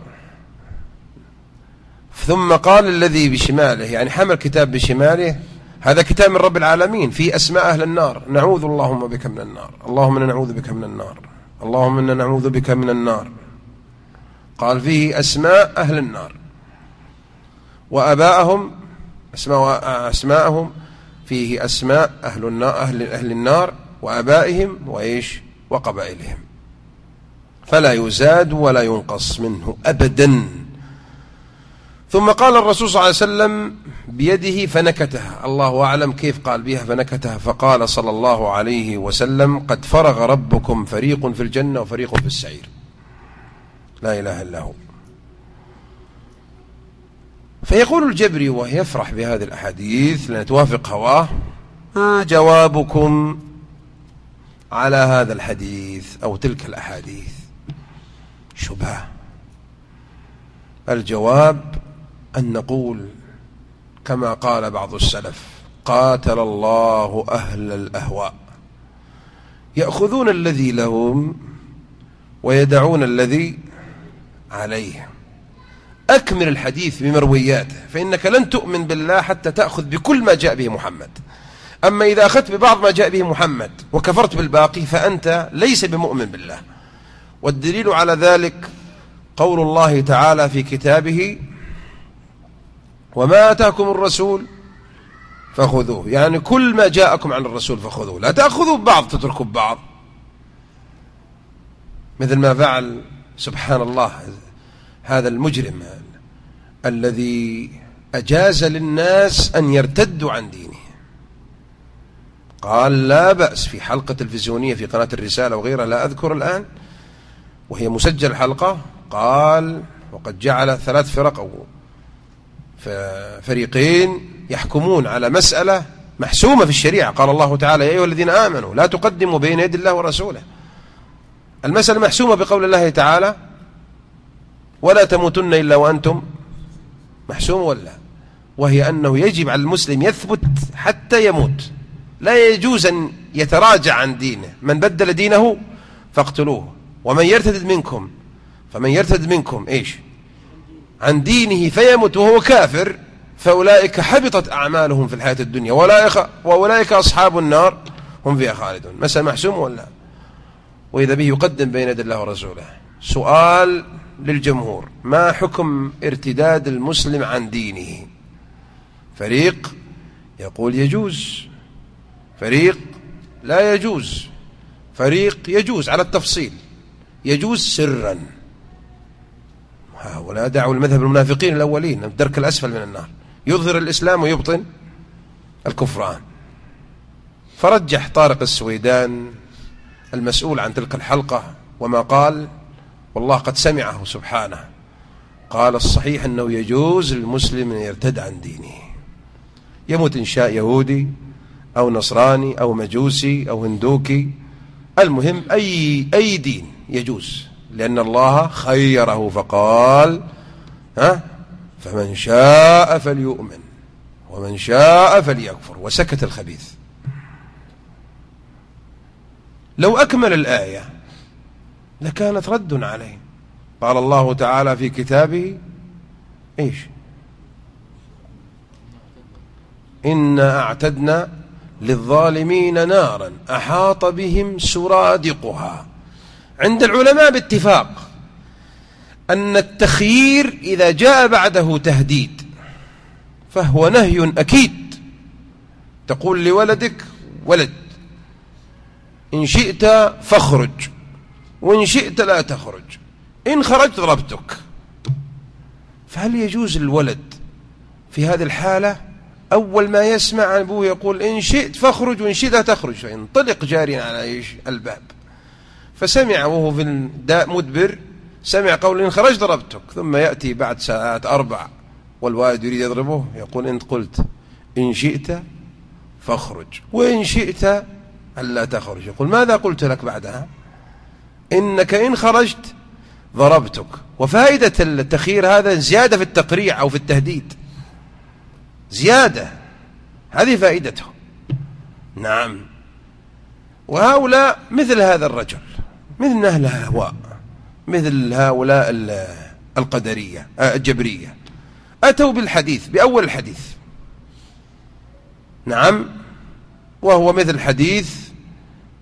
ثم قال الذي بشماله يعني حمل كتاب بشماله هذا كتاب من رب العالمين في أسماء أهل النار. نعوذ اللهم بك من النار. اللهم إنا نعوذ بك من النار. اللهم إنا نعوذ بك من النار. قال فيه أسماء أهل النار. وأباءهم أسماء أسماءهم فيه أسماء أهل النار أهل, أهل النار وأبائهم وإيش؟ وقبائلهم. فلا يزاد ولا ينقص منه أبدا. ثم قال الرسول صلى الله عليه وسلم بيده فنكتها. الله أعلم كيف قال بها فنكتها. فقال صلى الله عليه وسلم قد فرغ ربكم فريق في الجنة وفريق في السعير. لا إله إلا هو. فيقول الجبري ويفرح بهذه الأحاديث لأن توافق هواه. ما جوابكم على هذا الحديث أو تلك الأحاديث؟ شبهة. الجواب أن نقول كما قال بعض السلف قاتل الله أهل الأهواء. يأخذون الذي لهم ويدعون الذي عليه. أكمل الحديث بمروياته فإنك لن تؤمن بالله حتى تأخذ بكل ما جاء به محمد. أما إذا أخذت ببعض ما جاء به محمد وكفرت بالباقي فأنت ليس بمؤمن بالله. والدليل على ذلك قول الله تعالى في كتابه وما أتاكم الرسول فخذوه. يعني كل ما جاءكم عن الرسول فخذوه. لا تأخذوا ببعض تتركوا ببعض. مثل ما فعل سبحان الله هذا المجرم الذي أجاز للناس أن يرتدوا عن دينه. قال لا بأس في حلقة تلفزيونية في قناة الرسالة وغيرها لا أذكر الآن. وهي مسجل حلقة. قال وقد جعل ثلاث فرق أو فريقين يحكمون على مسألة محسومة في الشريعة. قال الله تعالى يا أيها الذين آمنوا لا تقدموا بين يد الله ورسوله. المسألة محسومة بقول الله تعالى ولا تموتن إلا وأنتم محسوم ولا وهي أنه يجب على المسلم يثبت حتى يموت. لا يجوز أن يتراجع عن دينه. من بدل دينه فاقتلوه. ومن يرتد منكم فمن يرتد منكم إيش؟ عن دينه فيمت وهو كافر فأولئك حبطت أعمالهم في الحياة الدنيا. وأولئك أصحاب النار هم فيها خالدون. مسألة محسوم ولا؟ وإذا به يقدم بين يد الله ورسوله. سؤال للجمهور. ما حكم ارتداد المسلم عن دينه؟ فريق يقول يجوز. فريق لا يجوز. فريق يجوز على التفصيل. يجوز سرا. هؤلاء دعوا المذهب المنافقين الأولين الدرك الأسفل من النار. يظهر الإسلام ويبطن الكفران. فرجح طارق السويدان المسؤول عن تلك الحلقة وما قال والله قد سمعه سبحانه. قال الصحيح أنه يجوز للمسلم أن يرتد عن دينه. يموت إن شاء يهودي أو نصراني أو مجوسي أو هندوكي. المهم أي, أي دين يجوز. لأن الله خيره فقال ها فمن شاء فليؤمن ومن شاء فليكفر وسكت الخبيث. لو أكمل الآية لكانت رد عليه. قال الله تعالى في كتابه إيش؟ إنا أعتدنا للظالمين نارا أحاط بهم سرادقها. عند العلماء باتفاق أن التخيير إذا جاء بعده تهديد فهو نهي أكيد. تقول لولدك ولد إن شئت فاخرج وإن شئت لا تخرج إن خرجت ضربتك. فهل يجوز الولد في هذه الحالة أول ما يسمع أبوه يقول إن شئت فاخرج وإن شئت لا تخرج؟ فينطلق جاريا على الباب. فسمع وهو في الداء مدبر سمع قول إن خرج ضربتك ثم يأتي بعد ساعات أربع والوالد يريد يضربه يقول إن قلت إن شئت فاخرج وإن شئت ألا تخرج. يقول ماذا قلت لك بعدها؟ إنك إن خرجت ضربتك. وفائدة التخيير هذا زيادة في التقريع أو في التهديد. زيادة. هذه فائدته نعم. وهؤلاء مثل هذا الرجل. مثل أهل الهواء مثل هؤلاء القدرية آه، الجبرية. أتوا بالحديث بأول الحديث. نعم وهو مثل حديث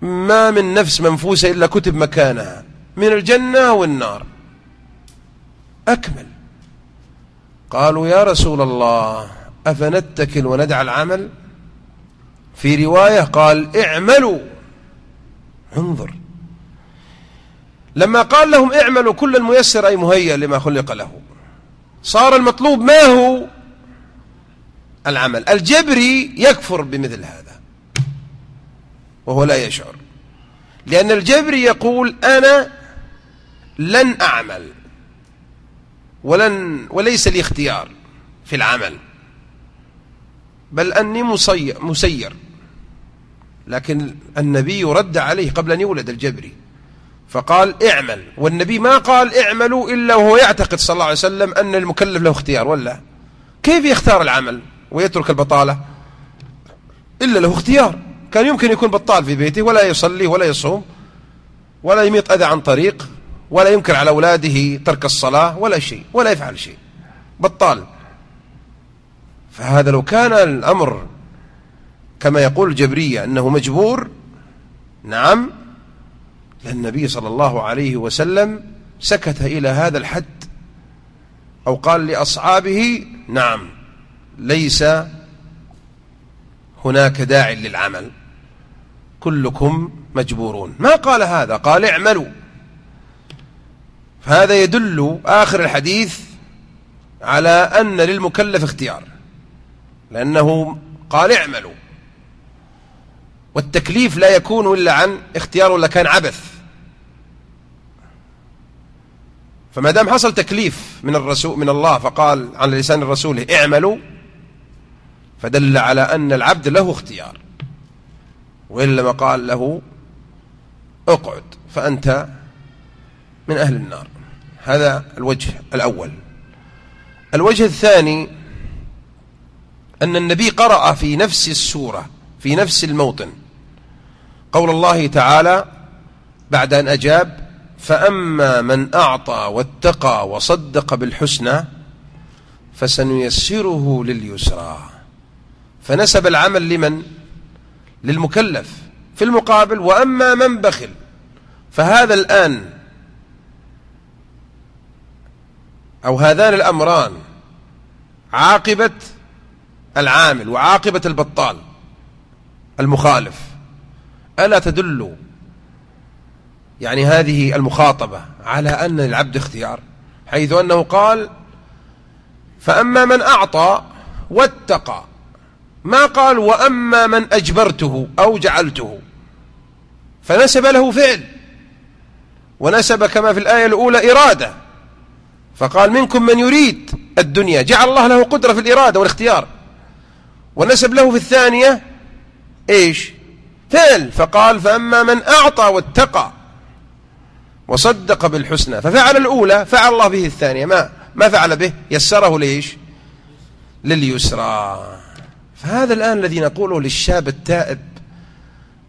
ما من نفس منفوسة إلا كتب مكانها من الجنة والنار. أكمل. قالوا يا رسول الله أفنتكل وندع العمل؟ في رواية قال اعملوا. انظر. لما قال لهم اعملوا كل الميسر أي مهيأ لما خلق له. صار المطلوب ما هو؟ العمل. الجبري يكفر بمثل هذا. وهو لا يشعر. لأن الجبري يقول أنا لن أعمل. ولن وليس لي اختيار في العمل. بل أني مسير, مسير. لكن النبي رد عليه قبل أن يولد الجبري. فقال اعمل. والنبي ما قال اعملوا إلا وهو يعتقد صلى الله عليه وسلم أن المكلف له اختيار ولا. كيف يختار العمل ويترك البطالة؟ إلا له اختيار. كان يمكن يكون بطال في بيته ولا يصلي ولا يصوم ولا يميط أذى عن طريق ولا ينكر على أولاده ترك الصلاة ولا شيء ولا يفعل شيء. بطال. فهذا لو كان الأمر كما يقول الجبرية أنه مجبور نعم النبي صلى الله عليه وسلم سكت إلى هذا الحد أو قال لأصحابه نعم ليس هناك داع للعمل كلكم مجبورون. ما قال هذا؟ قال اعملوا. فهذا يدل آخر الحديث على أن للمكلف اختيار لأنه قال اعملوا. والتكليف لا يكون إلا عن اختيار ولا كان عبث. فما دام حصل تكليف من الرسول من الله فقال على لسان الرسول اعملوا فدل على أن العبد له اختيار. وإلا ما قال له اقعد فأنت من أهل النار. هذا الوجه الأول. الوجه الثاني أن النبي قرأ في نفس السورة في نفس الموطن. قول الله تعالى بعد أن أجاب فأما من أعطى واتقى وصدق بالحسنى فسنيسره لليسرى. فنسب العمل لمن؟ للمكلف في المقابل وأما من بخل. فهذا الآن أو هذان الأمران عاقبة العامل وعاقبة البطال المخالف. ألا تدل يعني هذه المخاطبة على أن العبد اختيار حيث أنه قال فأما من أعطى واتقى ما قال وأما من أجبرته أو جعلته فنسب له فعل ونسب كما في الآية الأولى إرادة فقال منكم من يريد الدنيا جعل الله له قدرة في الإرادة والاختيار ونسب له في الثانية إيش؟ فعل فقال فأما من أعطى واتقى وصدق بالحسنى ففعل الأولى فعل الله به الثانية. ما ما فعل به؟ يسره ليش؟ لليسرى. فهذا الآن الذي نقوله للشاب التائب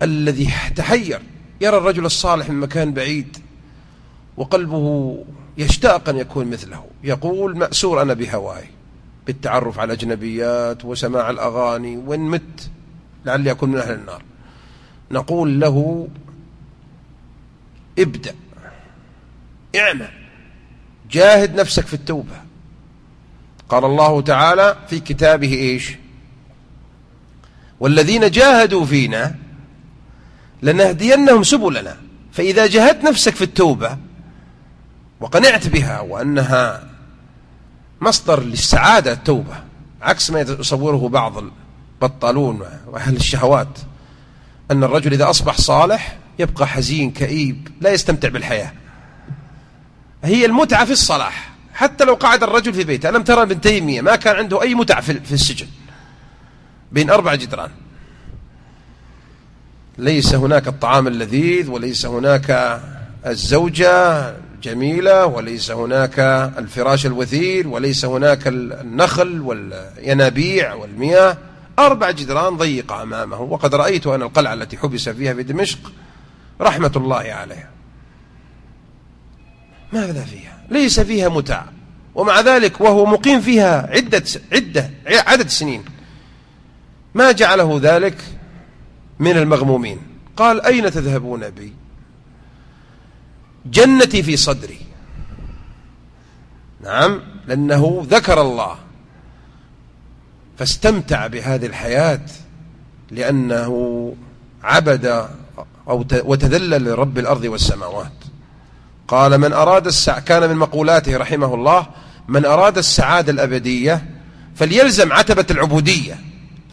الذي تحير يرى الرجل الصالح من مكان بعيد وقلبه يشتاق أن يكون مثله يقول مأسور أنا بهواي بالتعرف على أجنبيات وسماع الأغاني وإن مت لعلي أكون من أهل النار. نقول له ابدأ اعمل جاهد نفسك في التوبة. قال الله تعالى في كتابه إيش؟ والذين جاهدوا فينا لنهدينهم سبلنا. فإذا جاهدت نفسك في التوبة وقنعت بها وأنها مصدر للسعادة التوبة عكس ما يتصوره بعض البطالون وأهل الشهوات. أن الرجل إذا أصبح صالح يبقى حزين كئيب لا يستمتع بالحياة. هي المتعة في الصلاح. حتى لو قعد الرجل في بيته ألم ترى ابن تيمية ما كان عنده أي متعة في السجن؟ بين أربع جدران. ليس هناك الطعام اللذيذ وليس هناك الزوجة جميلة وليس هناك الفراش الوثير وليس هناك النخل والينابيع والمياه. أربع جدران ضيقة أمامه وقد رأيت أن القلعة التي حبس فيها في دمشق رحمة الله عليها. ماذا فيها؟ ليس فيها متع ومع ذلك وهو مقيم فيها عدة, عدة عدد سنين. ما جعله ذلك من المغمومين؟ قال أين تذهبون بي؟ جنتي في صدري. نعم لأنه ذكر الله. فاستمتع بهذه الحياة لأنه عبد أو وتذلل لرب الأرض والسماوات. قال من أراد السع كان من مقولاته رحمه الله من أراد السعادة الأبدية فليلزم عتبة العبودية.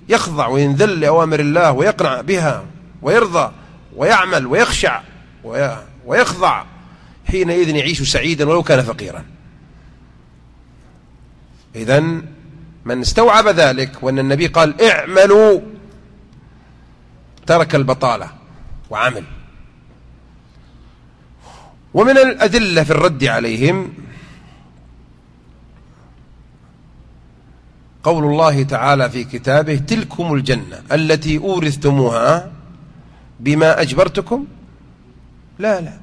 يخضع وينذل لأوامر الله ويقنع بها ويرضى ويعمل ويخشع ويخضع حينئذ يعيش سعيدا ولو كان فقيرا. إذا من استوعب ذلك وأن النبي قال اعملوا ترك البطالة وعمل. ومن الأدلة في الرد عليهم قول الله تعالى في كتابه تلكم الجنة التي أورثتموها بما أجبرتكم؟ لا لا.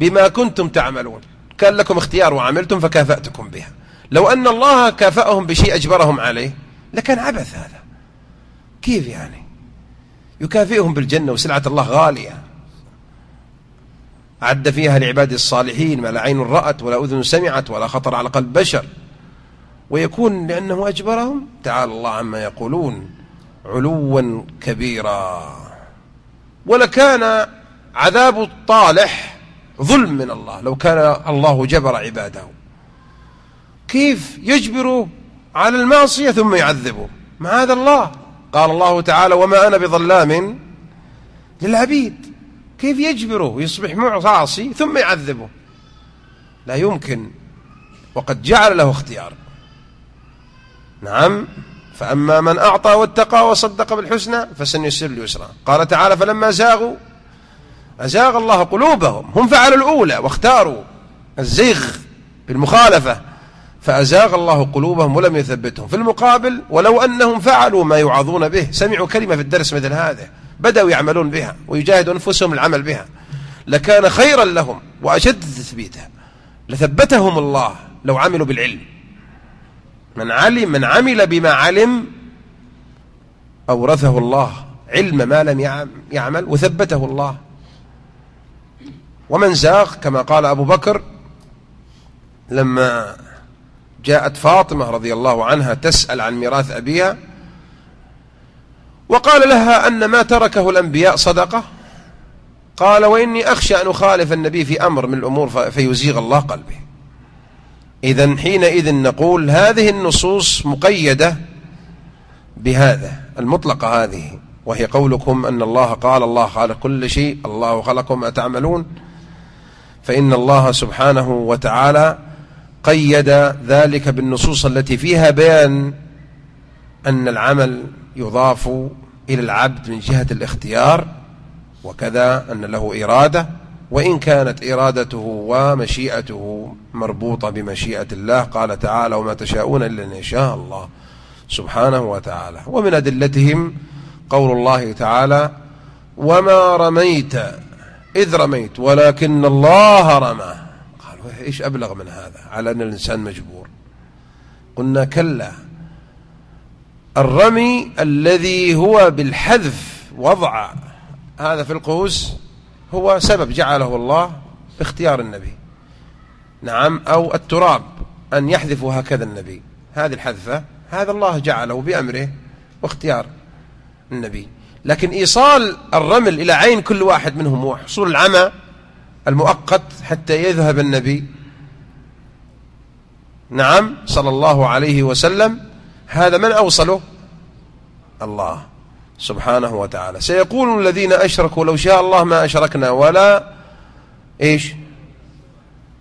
بما كنتم تعملون. كان لكم اختيار وعملتم فكافأتكم بها. لو أن الله كافأهم بشيء أجبرهم عليه لكان عبث هذا. كيف يعني؟ يكافئهم بالجنة وسلعة الله غالية. عد فيها لعباد الصالحين ما لا عين رأت ولا أذن سمعت ولا خطر على قلب بشر. ويكون لأنه أجبرهم تعالى الله عما يقولون علوا كبيرا. ولكان عذاب الطالح ظلم من الله لو كان الله جبر عباده. كيف يجبر على المعصية ثم يعذبه هذا الله؟ قال الله تعالى وما أنا بظلام للعبيد. كيف يجبره ويصبح معصي ثم يعذبه لا يمكن. وقد جعل له اختيار. نعم. فأما من أعطى واتقى وصدق بالحسنى فسنيسر اليسرى. قال تعالى فلما زاغوا أزاغ الله قلوبهم. هم فعلوا الأولى واختاروا الزيغ بالمخالفة. فأزاغ الله قلوبهم ولم يثبتهم. في المقابل ولو أنهم فعلوا ما يوعظون به سمعوا كلمة في الدرس مثل هذا بدأوا يعملون بها ويجاهدوا أنفسهم العمل بها لكان خيرا لهم وأشد تثبيتا. لثبتهم الله لو عملوا بالعلم. من علم من عمل بما علم أورثه الله علم ما لم يعمل وثبته الله. ومن زاغ كما قال أبو بكر لما جاءت فاطمة رضي الله عنها تسأل عن ميراث أبيها وقال لها أن ما تركه الأنبياء صدقة. قال وإني أخشى أن أخالف النبي في أمر من الأمور فيزيغ الله قلبي إذا حينئذ نقول هذه النصوص مقيدة بهذا المطلقة هذه وهي قولكم أن الله قال الله خالق كل شيء الله خلقكم ما تعملون فإن الله سبحانه وتعالى قيد ذلك بالنصوص التي فيها بيان أن العمل يضاف إلى العبد من جهة الاختيار وكذا أن له إرادة وإن كانت إرادته ومشيئته مربوطة بمشيئة الله قال تعالى وما تشاءون إلا أن يشاء الله سبحانه وتعالى ومن أدلتهم قول الله تعالى وما رميت إذ رميت ولكن الله قالوا إيش أبلغ من هذا؟ على أن الإنسان مجبور. قلنا كلا الرمي الذي هو بالحذف وضع هذا في القوس هو سبب جعله الله باختيار النبي. نعم أو التراب أن يحذف هكذا النبي. هذه الحذفة هذا الله جعله بأمره واختيار النبي. لكن إيصال الرمل إلى عين كل واحد منهم وحصول العمى المؤقت حتى يذهب النبي. نعم صلى الله عليه وسلم. هذا من أوصله؟ الله سبحانه وتعالى. سيقول الذين أشركوا لو شاء الله ما أشركنا ولا إيش؟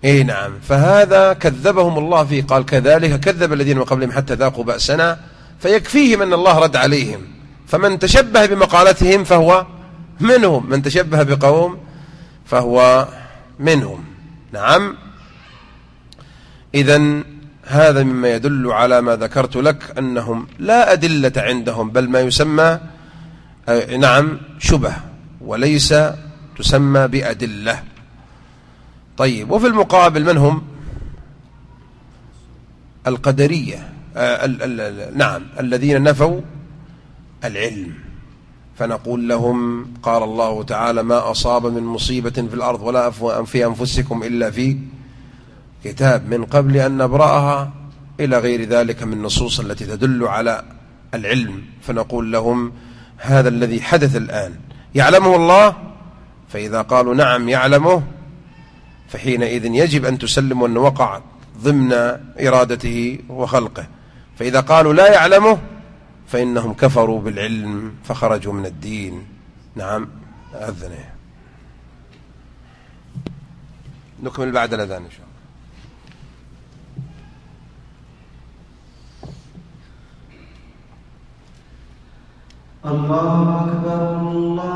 إيه نعم. فهذا كذبهم الله فيه. قال كذلك كذب الذين من قبلهم حتى ذاقوا بأسنا. فيكفيهم أن الله رد عليهم. فمن تشبه بمقالتهم فهو منهم. من تشبه بقوم فهو منهم. نعم. إذا هذا مما يدل على ما ذكرت لك أنهم لا أدلة عندهم بل ما يسمى نعم شبه وليس تسمى بأدلة. طيب وفي المقابل من هم؟ القدرية آه، ال ال نعم الذين نفوا العلم. فنقول لهم قال الله تعالى ما أصاب من مصيبة في الأرض ولا في أنفسكم إلا في كتاب من قبل أن نبرأها إلى غير ذلك من النصوص التي تدل على العلم. فنقول لهم هذا الذي حدث الآن. يعلمه الله؟ فإذا قالوا نعم يعلمه. فحينئذ يجب أن تسلموا أن وقع ضمن إرادته وخلقه. فإذا قالوا لا يعلمه فإنهم كفروا بالعلم فخرجوا من الدين. نعم أذنه نكمل بعد الأذان إن شاء الله. الله أكبر الله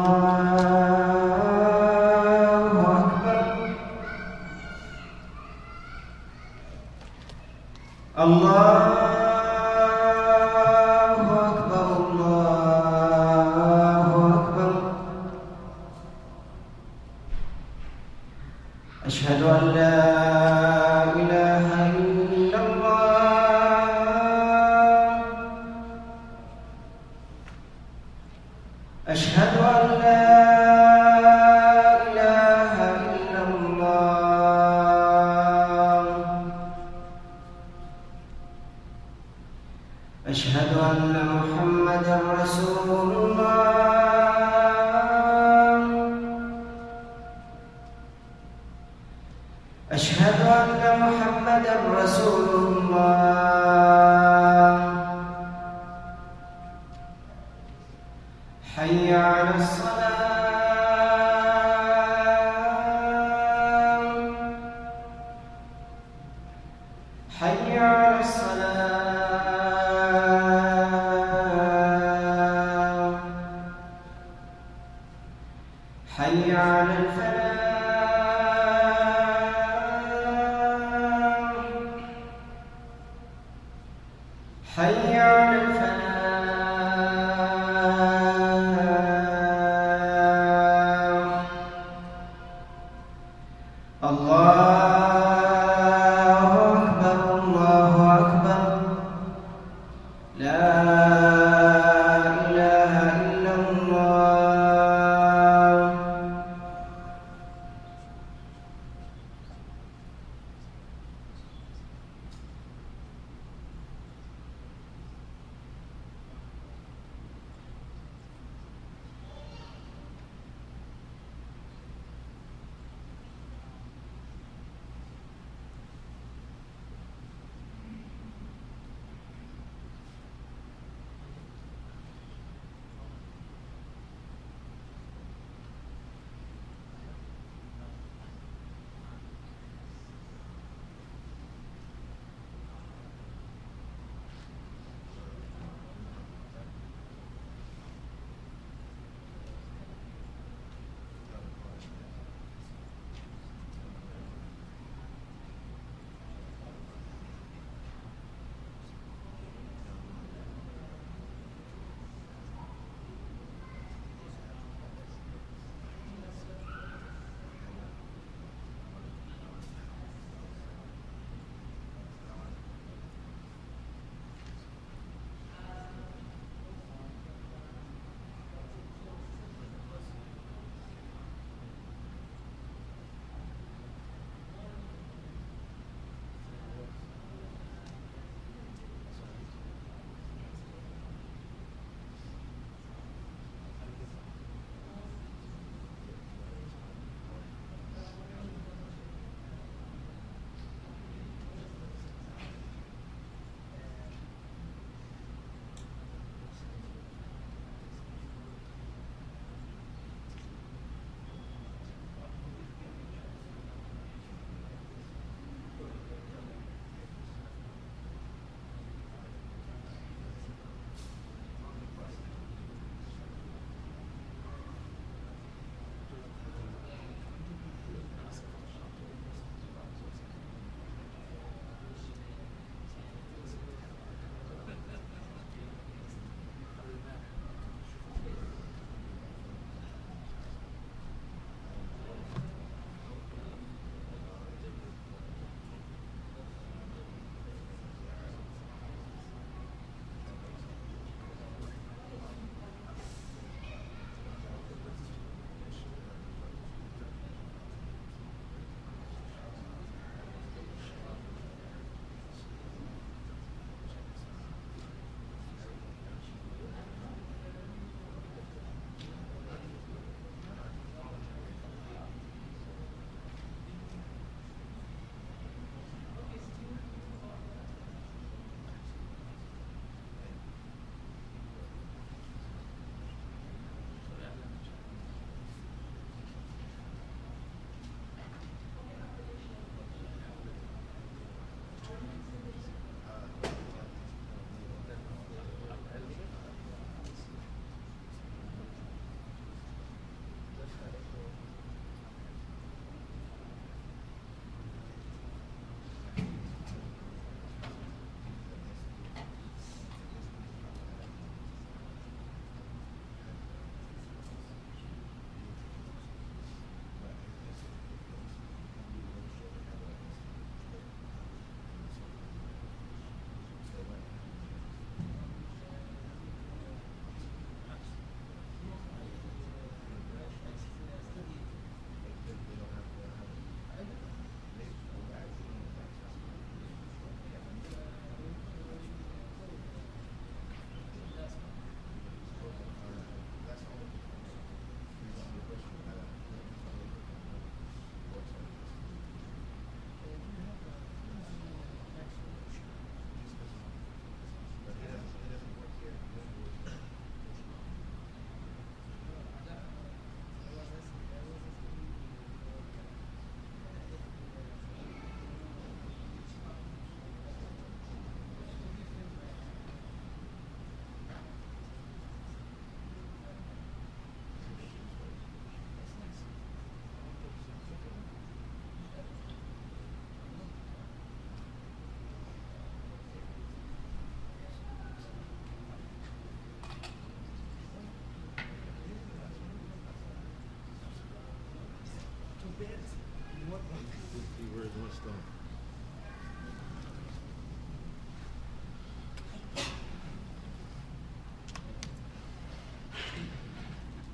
الله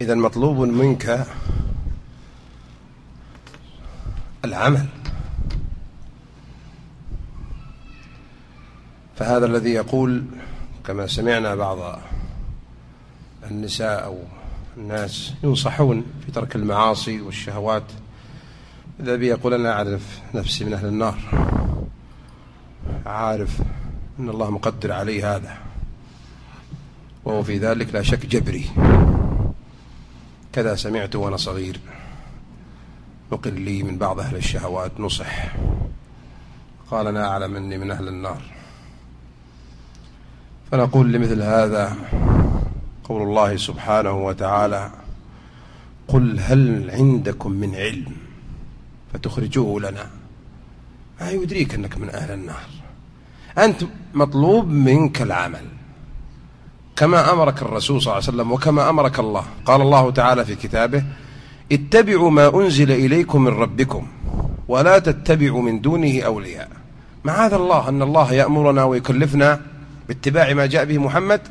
إذا مطلوب منك العمل. فهذا الذي يقول كما سمعنا بعض النساء أو الناس ينصحون في ترك المعاصي والشهوات الذي يقول أنا أعرف نفسي من أهل النار عارف أن الله مقدر علي هذا وهو في ذلك لا شك جبري. كذا سمعت وأنا صغير نقل لي من بعض أهل الشهوات نصح قال أنا أعلم أني من أهل النار. فنقول لمثل هذا قول الله سبحانه وتعالى قل هل عندكم من علم؟ فتخرجوه لنا. ما يدريك أنك من أهل النار. أنت مطلوب منك العمل. كما أمرك الرسول صلى الله عليه وسلم وكما أمرك الله. قال الله تعالى في كتابه اتبعوا ما أنزل إليكم من ربكم ولا تتبعوا من دونه أولياء. معاذ الله؟ أن الله يأمرنا ويكلفنا باتباع ما جاء به محمد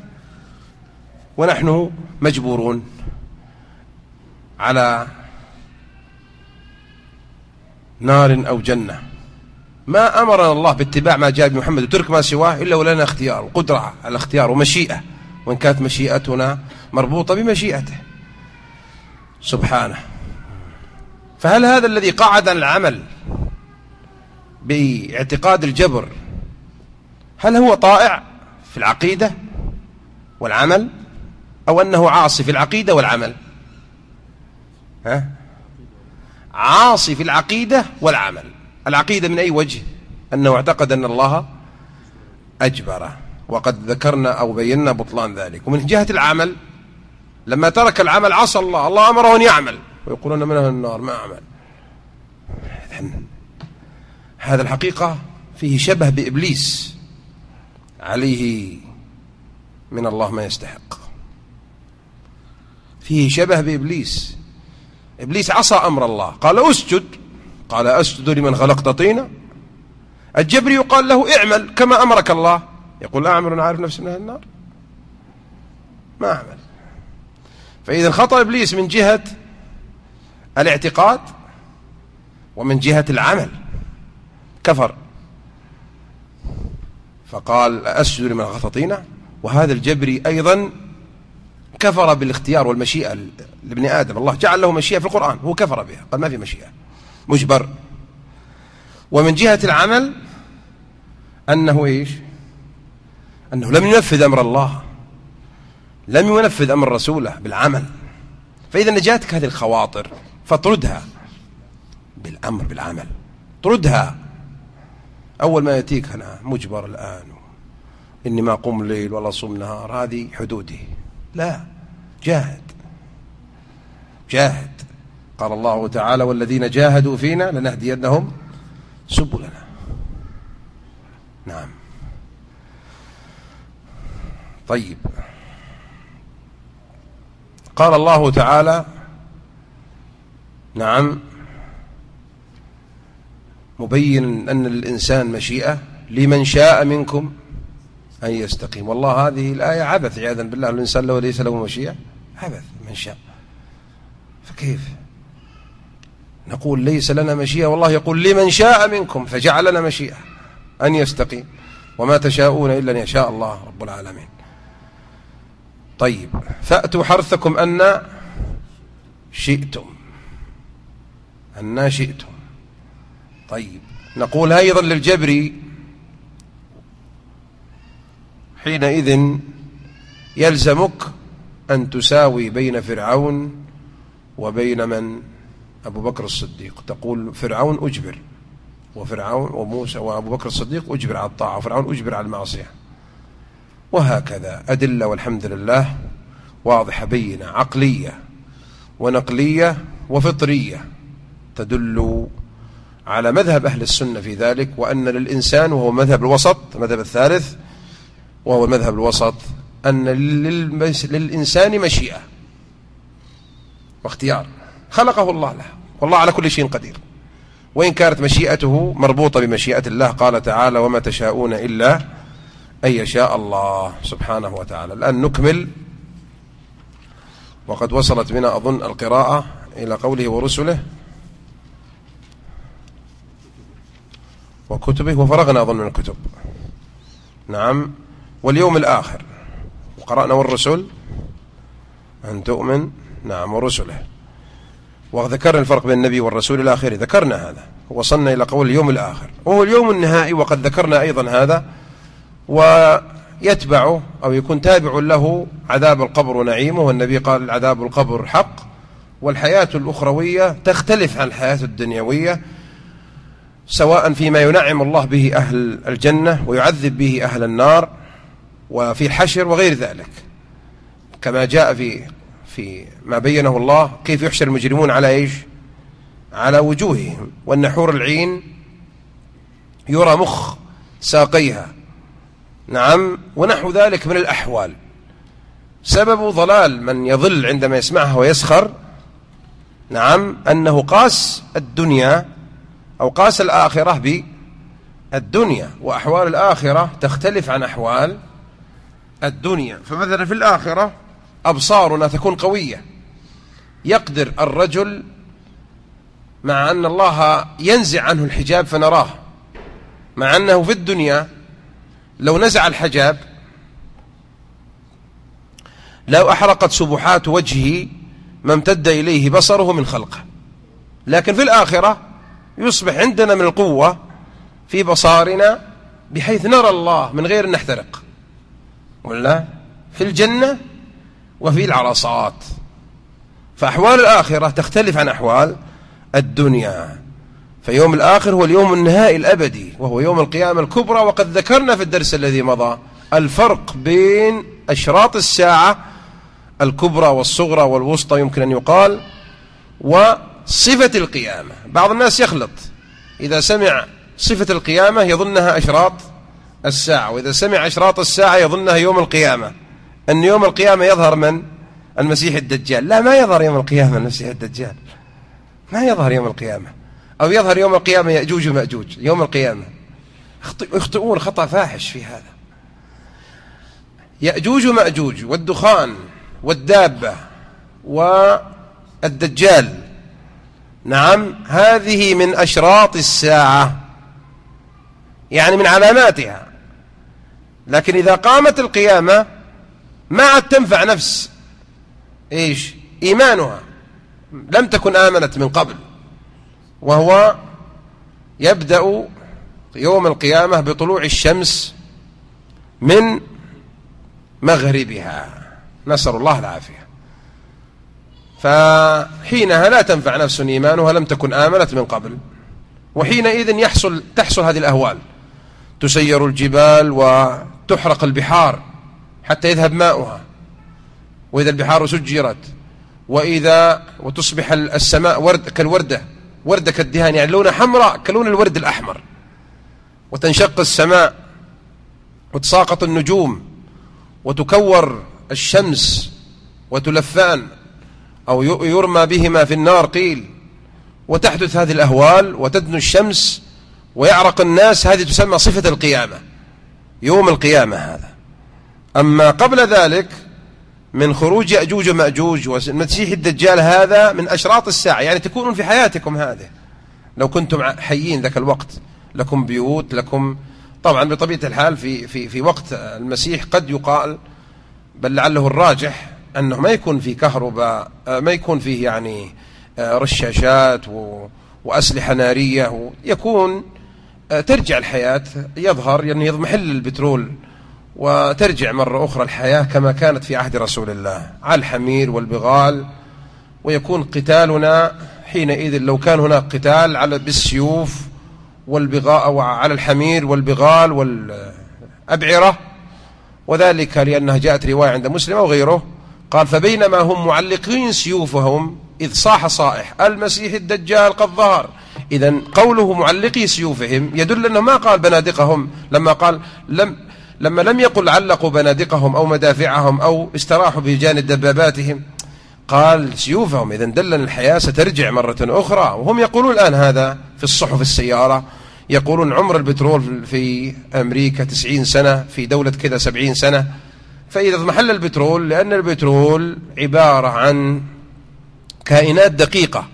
ونحن مجبورون على نار أو جنة. ما أمرنا الله باتباع ما جاء بمحمد وترك ما سواه إلا ولنا اختيار وقدرة على الاختيار ومشيئة. وإن كانت مشيئتنا مربوطة بمشيئته. سبحانه. فهل هذا الذي قعد العمل باعتقاد الجبر هل هو طائع في العقيدة والعمل أو أنه عاصي في العقيدة والعمل؟ ها؟ عاصي في العقيدة والعمل. العقيدة من أي وجه؟ أنه اعتقد أن الله أجبره وقد ذكرنا أو بينا بطلان ذلك. ومن جهة العمل لما ترك العمل عصى الله الله أمره أن يعمل. ويقولون من أهل النار؟ ما أعمل. هذا الحقيقة فيه شبه بإبليس. عليه من الله ما يستحق. فيه شبه بإبليس. إبليس عصى أمر الله. قال أسجد. قال أسجد لمن خلقت طينا. الجبري يقال له اعمل كما أمرك الله. يقول أعمل عارف نفسي من أهل النار. ما أعمل. فإذا خطأ إبليس من جهة الاعتقاد ومن جهة العمل. كفر. فقال أسجد لمن غططينا وهذا الجبري أيضا كفر بالاختيار والمشيئة لابن آدم. الله جعل له مشيئة في القرآن هو كفر بها قال ما في مشيئة. مجبر. ومن جهة العمل أنه إيش؟ أنه لم ينفذ أمر الله لم ينفذ أمر رسوله بالعمل. فإذا نجاتك هذه الخواطر فاطردها بالأمر بالعمل. طردها. أول ما يأتيك أنا مجبر الآن إني ما أقوم ليل ولا أصوم نهار هذه حدودي. لا. جاهد. جاهد. قال الله تعالى والذين جاهدوا فينا لنهدينهم سبلنا. نعم. طيب. قال الله تعالى نعم مبين أن الإنسان مشيئة لمن شاء منكم أن يستقيم. والله هذه الآية عبث عياذا بالله. الإنسان لو ليس له مشيئة عبث من شاء. فكيف؟ نقول ليس لنا مشيئة. والله يقول لمن شاء منكم فجعل لنا مشيئة أن يستقيم. وما تشاءون إلا أن يشاء الله رب العالمين. طيب فأتوا حرثكم أن شئتم. أن شئتم. طيب نقول أيضا للجبري حينئذ يلزمك أن تساوي بين فرعون وبين من؟ أبو بكر الصديق. تقول فرعون أجبر وفرعون وموسى وأبو بكر الصديق أجبر على الطاعة وفرعون أجبر على المعصية. وهكذا أدلة والحمد لله واضحة بينة عقلية ونقلية وفطرية تدل على مذهب أهل السنة في ذلك وأن للإنسان وهو مذهب الوسط المذهب الثالث وهو المذهب الوسط أن للإنسان مشيئة واختيار. خلقه الله له. والله على كل شيء قدير. وإن كانت مشيئته مربوطة بمشيئة الله قال تعالى وما تشاءون إلا أن يشاء الله سبحانه وتعالى. الآن نكمل. وقد وصلت بنا أظن القراءة إلى قوله ورسله وكتبه وفرغنا أظن من الكتب. نعم. واليوم الآخر. وقرأنا والرسل أن تؤمن نعم ورسله. وذكرنا الفرق بين النبي والرسول إلى آخره ذكرنا هذا. وصلنا إلى قول اليوم الآخر. وهو اليوم النهائي وقد ذكرنا أيضا هذا. ويتبع أو يكون تابع له عذاب القبر ونعيمه. والنبي قال عذاب القبر حق والحياة الأخروية تختلف عن الحياة الدنيوية سواء فيما ينعم الله به أهل الجنة ويعذب به أهل النار. وفي حشر وغير ذلك. كما جاء في في ما بينه الله كيف يحشر المجرمون على إيش؟ على وجوههم. والنحور العين يرى مخ ساقيها. نعم ونحو ذلك من الأحوال. سبب ضلال من يضل عندما يسمعها ويسخر نعم أنه قاس الدنيا أو قاس الآخرة بالدنيا. وأحوال الآخرة تختلف عن أحوال الدنيا. فمثلا في الآخرة أبصارنا تكون قوية. يقدر الرجل مع أن الله ينزع عنه الحجاب فنراه. مع أنه في الدنيا لو نزع الحجاب لو أحرقت سبحات وجهه ما امتد إليه بصره من خلقه. لكن في الآخرة يصبح عندنا من القوة في بصارنا بحيث نرى الله من غير أن نحترق. ولا في الجنة وفي العرصات. فأحوال الآخرة تختلف عن أحوال الدنيا. فيوم الآخر هو اليوم النهائي الأبدي وهو يوم القيامة الكبرى وقد ذكرنا في الدرس الذي مضى الفرق بين أشراط الساعة الكبرى والصغرى والوسطى يمكن أن يقال وصفة القيامة. بعض الناس يخلط إذا سمع صفة القيامة يظنها أشراط الساعة وإذا سمع أشراط الساعة يظنها يوم القيامة. أن يوم القيامة يظهر من؟ المسيح الدجال. لا ما يظهر يوم القيامة المسيح الدجال. ما يظهر يوم القيامة. أو يظهر يوم القيامة يأجوج ومأجوج يوم القيامة. يخطئون خطأ فاحش في هذا. يأجوج ومأجوج والدخان والدابة والدجال. نعم هذه من أشراط الساعة يعني من علاماتها. لكن إذا قامت القيامة ما عاد تنفع نفس. إيش؟ إيمانها. لم تكن آمنت من قبل. وهو يبدأ يوم القيامة بطلوع الشمس من مغربها. نسأل الله العافية. فحينها لا تنفع نفس إيمانها لم تكن آمنت من قبل. وحينئذ يحصل تحصل هذه الأهوال. تسير الجبال وتحرق البحار حتى يذهب ماؤها. وإذا البحار سجرت وإذا وتصبح السماء ورد كالوردة وردة كالدهان يعني لونها حمراء كلون الورد الأحمر. وتنشق السماء وتساقط النجوم وتكور الشمس وتلفان أو يرمى بهما في النار قيل. وتحدث هذه الأهوال وتدنو الشمس ويعرق الناس هذه تسمى صفة القيامة. يوم القيامة هذا. أما قبل ذلك من خروج يأجوج ومأجوج ومسيح الدجال هذا من أشراط الساعة يعني تكونون في حياتكم هذه. لو كنتم حيين ذاك الوقت لكم بيوت لكم طبعا بطبيعة الحال في, في, في وقت المسيح قد يقال بل لعله الراجح أنه ما يكون في كهرباء ما يكون فيه يعني آه، رشاشات وأسلحة نارية يكون آه، ترجع الحياة يظهر يعني يضمحل البترول وترجع مرة أخرى الحياة كما كانت في عهد رسول الله على الحمير والبغال. ويكون قتالنا حينئذ لو كان هناك قتال على بالسيوف والبغاء وعلى الحمير والبغال والأبعرة. وذلك لأنها جاءت رواية عند مسلم وغيره قال فبينما هم معلقين سيوفهم إذ صاح صائح المسيح الدجال قد ظهر إذا قوله معلقي سيوفهم يدل أنه ما قال بنادقهم لما قال لم لما لم يقل علقوا بنادقهم أو مدافعهم أو استراحوا بجانب دباباتهم قال سيوفهم. إذا دل الحياة سترجع مرة أخرى. وهم يقولون الآن هذا في الصحف السيارة. يقولون عمر البترول في أمريكا تسعين سنة في دولة كذا سبعين سنة. فإذا اضمحل البترول لأن البترول عبارة عن كائنات دقيقة.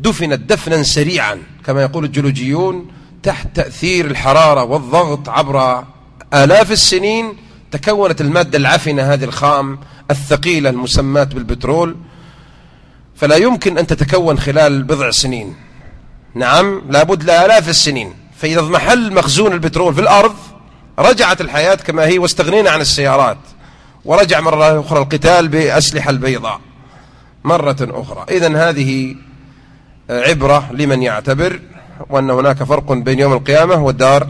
دفنت دفنا سريعا كما يقول الجيولوجيون تحت تأثير الحرارة والضغط عبر آلاف السنين تكونت المادة العفنة هذه الخام الثقيلة المسماة بالبترول. فلا يمكن أن تتكون خلال بضع سنين. نعم لابد لآلاف السنين. فإذا اضمحل مخزون البترول في الأرض رجعت الحياة كما هي واستغنينا عن السيارات. ورجع مرة أخرى القتال بأسلحة البيضاء مرة أخرى. إذا هذه عبرة لمن يعتبر وأن هناك فرق بين يوم القيامة والدار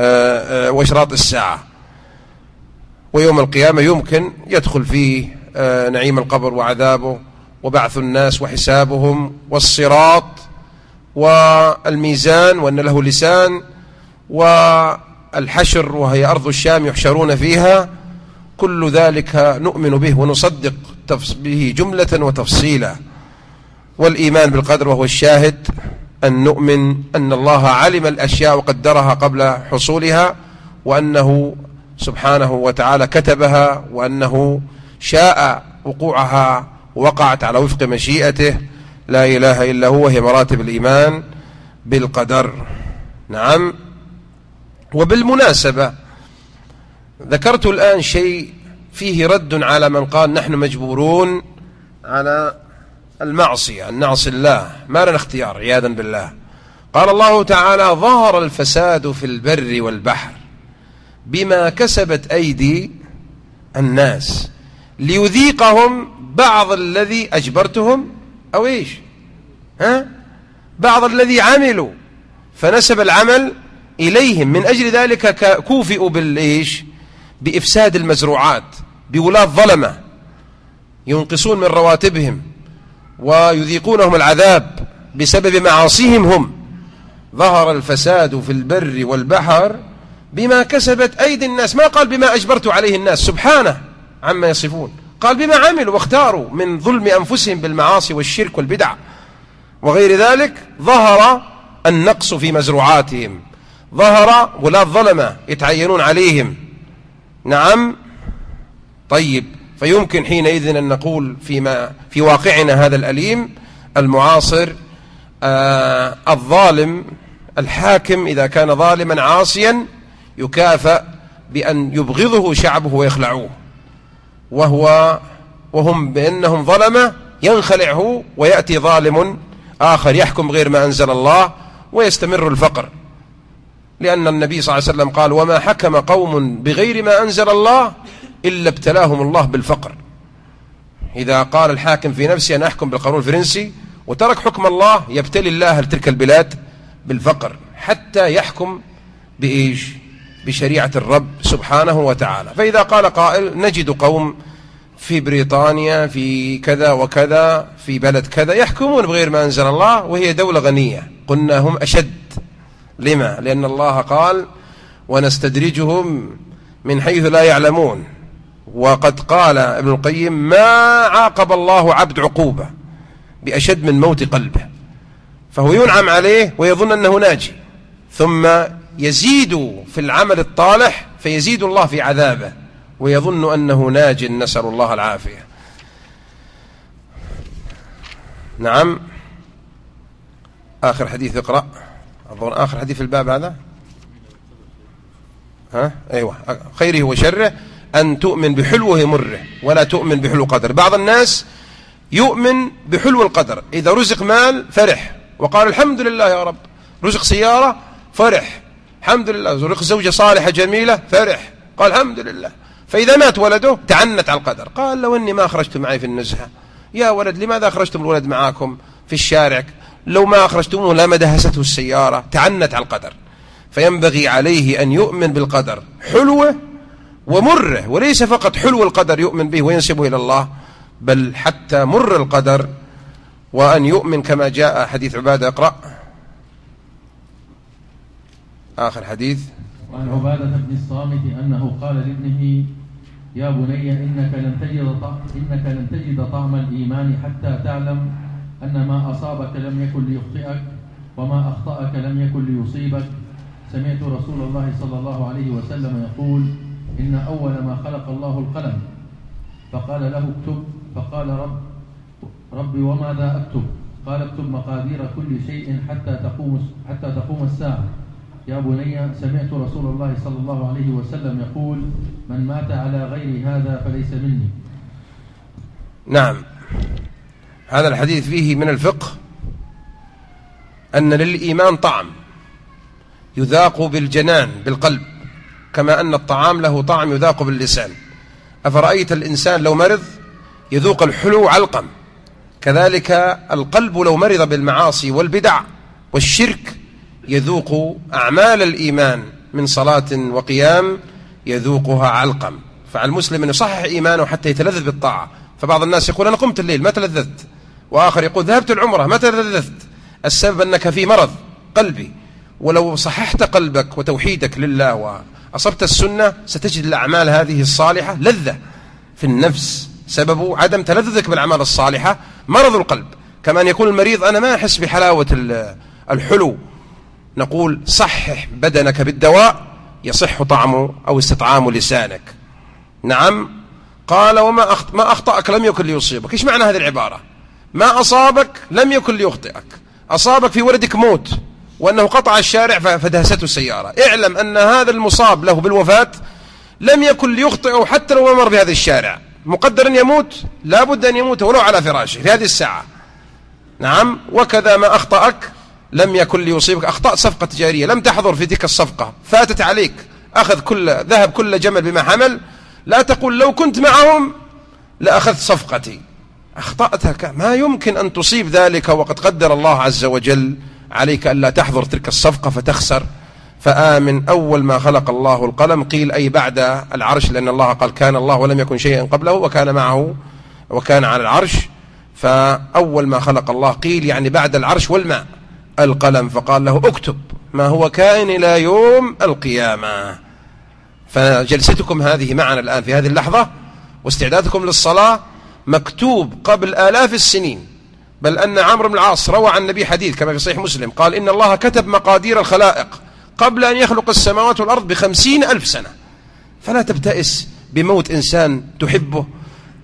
آه، آه، وإشراط الساعة. ويوم القيامة يمكن يدخل فيه آه، نعيم القبر وعذابه وبعث الناس وحسابهم والصراط والميزان وأن له لسان والحشر وهي أرض الشام يحشرون فيها. كل ذلك نؤمن به ونصدق به جملة وتفصيلا. والإيمان بالقدر وهو الشاهد أن نؤمن أن الله علم الأشياء وقدرها قبل حصولها وأنه سبحانه وتعالى كتبها وأنه شاء وقوعها وقعت على وفق مشيئته. لا إله إلا هو هي مراتب الإيمان بالقدر. نعم. وبالمناسبة ذكرت الآن شيء فيه رد على من قال نحن مجبورون على المعصية أن نعصي الله. ما لنا اختيار عياذا بالله. قال الله تعالى ظهر الفساد في البر والبحر بما كسبت أيدي الناس ليذيقهم بعض الذي أجبرتهم أو إيش؟ ها؟ بعض الذي عملوا فنسب العمل إليهم. من أجل ذلك كوفئوا بالإيش؟ بإفساد المزروعات بولاة ظلمة. ينقصون من رواتبهم. ويذيقونهم العذاب بسبب معاصيهم هم. ظهر الفساد في البر والبحر بما كسبت أيدي الناس. ما قال بما أجبرت عليه الناس. سبحانه عما يصفون. قال بما عملوا واختاروا من ظلم أنفسهم بالمعاصي والشرك والبدع. وغير ذلك ظهر النقص في مزروعاتهم. ظهر ولاة ظلمة يتعينون عليهم. نعم. طيب. فيمكن حينئذ أن نقول فيما في واقعنا هذا الأليم المعاصر آه الظالم الحاكم إذا كان ظالما عاصيا يكافأ بأن يبغضه شعبه ويخلعوه وهو وهم بأنهم ظلمة ينخلعه ويأتي ظالم آخر يحكم غير ما أنزل الله ويستمر الفقر. لأن النبي صلى الله عليه وسلم قال وما حكم قوم بغير ما أنزل الله إلا ابتلاهم الله بالفقر. إذا قال الحاكم في نفسه أن أحكم بالقانون الفرنسي وترك حكم الله يبتلي الله تلك البلاد بالفقر حتى يحكم بإيش؟ بشريعة الرب سبحانه وتعالى. فإذا قال قائل نجد قوم في بريطانيا في كذا وكذا في بلد كذا يحكمون بغير ما أنزل الله وهي دولة غنية. قلنا هم أشد. لما؟ لأن الله قال ونستدرجهم من حيث لا يعلمون وقد قال ابن القيم ما عاقب الله عبد عقوبة بأشد من موت قلبه. فهو ينعم عليه ويظن أنه ناجي. ثم يزيد في العمل الطالح فيزيد الله في عذابه ويظن أنه ناج نسأل الله العافية. نعم. آخر حديث اقرأ. أظن آخر حديث في الباب هذا؟ ها؟ أيوة. خيره وشره. أن تؤمن بحلوه مره ولا تؤمن بحلو قدر. بعض الناس يؤمن بحلو القدر. إذا رزق مال فرح. وقال الحمد لله يا رب. رزق سيارة فرح. الحمد لله. رزق زوجة صالحة جميلة فرح. قال الحمد لله. فإذا مات ولده تعنت على القدر. قال لو أني ما أخرجت معي في النزهة. يا ولد لماذا أخرجتم الولد معاكم في الشارع؟ لو ما أخرجتموه لما دهسته السيارة. تعنت على القدر. فينبغي عليه أن يؤمن بالقدر. حلوة ومره وليس فقط حلو القدر يؤمن به وينسبه إلى الله بل حتى مر القدر وأن يؤمن كما جاء حديث عبادة اقرأ. آخر حديث. وعن عبادة بن الصامت أنه قال لابنه يا بني إنك لن تجد إنك لن تجد طعم الإيمان حتى تعلم أن ما أصابك لم يكن ليخطئك وما أخطأك لم يكن ليصيبك. سمعت رسول الله صلى الله عليه وسلم يقول إن أول ما خلق الله القلم فقال له اكتب فقال رب ربي وماذا أكتب؟ قال اكتب مقادير كل شيء حتى تقوم حتى تقوم الساعة. يا بني سمعت رسول الله صلى الله عليه وسلم يقول من مات على غير هذا فليس مني. نعم. هذا الحديث فيه من الفقه أن للإيمان طعم يذاق بالجنان بالقلب. كما أن الطعام له طعم يذاق باللسان. أفرأيت الإنسان لو مرض يذوق الحلو علقم كذلك القلب لو مرض بالمعاصي والبدع والشرك يذوق أعمال الإيمان من صلاة وقيام يذوقها علقم فعلى المسلم أن يصحح إيمانه حتى يتلذذ بالطاعة. فبعض الناس يقول أنا قمت الليل ما تلذذت. وآخر يقول ذهبت العمرة ما تلذذت. السبب أنك في مرض قلبي. ولو صححت قلبك وتوحيدك لله وأصبت السنة ستجد الأعمال هذه الصالحة لذة في النفس. سبب عدم تلذذك بالأعمال الصالحة مرض القلب. كما أن يكون المريض أنا ما أحس بحلاوة الحلو. نقول صحح بدنك بالدواء يصح طعمه أو استطعام لسانك. نعم. قال وما أخط ما أخطأك لم يكن ليصيبك. إيش معنى هذه العبارة؟ ما أصابك لم يكن ليخطئك. أصابك في ولدك موت. وأنه قطع الشارع فدهسته السيارة. اعلم أن هذا المصاب له بالوفاة لم يكن ليخطئه حتى لو مر بهذا الشارع. مقدر أن يموت لابد أن يموت ولو على فراشه في هذه الساعة. نعم وكذا ما أخطأك لم يكن ليصيبك. أخطأ صفقة تجارية. لم تحضر في تلك الصفقة. فاتت عليك. أخذ كل ذهب كل جمل بما حمل. لا تقول لو كنت معهم لأخذت صفقتي. أخطأتك. ما يمكن أن تصيب ذلك وقد قدر الله عز وجل عليك ألا تحضر تلك الصفقة فتخسر. فآمن أول ما خلق الله القلم. قيل أي بعد العرش لأن الله قال كان الله ولم يكن شيئا قبله وكان معه وكان على العرش. فأول ما خلق الله قيل يعني بعد العرش والماء القلم. فقال له اكتب ما هو كائن إلى يوم القيامة. فجلستكم هذه معنا الآن في هذه اللحظة واستعدادكم للصلاة مكتوب قبل آلاف السنين. بل أن عمرو بن العاص روى عن النبي حديث كما في صحيح مسلم قال إن الله كتب مقادير الخلائق قبل أن يخلق السماوات والأرض بخمسين ألف سنة. فلا تبتئس بموت إنسان تحبه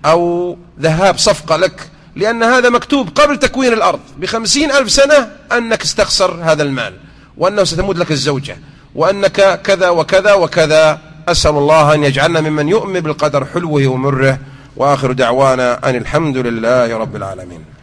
أو ذهاب صفقة لك لأن هذا مكتوب قبل تكوين الأرض بخمسين ألف سنة أنك استخسر هذا المال وأنه ستموت لك الزوجة وأنك كذا وكذا وكذا. أسأل الله أن يجعلنا ممن يؤمن بالقدر حلوة ومره وآخر دعوانا أن الحمد لله رب العالمين.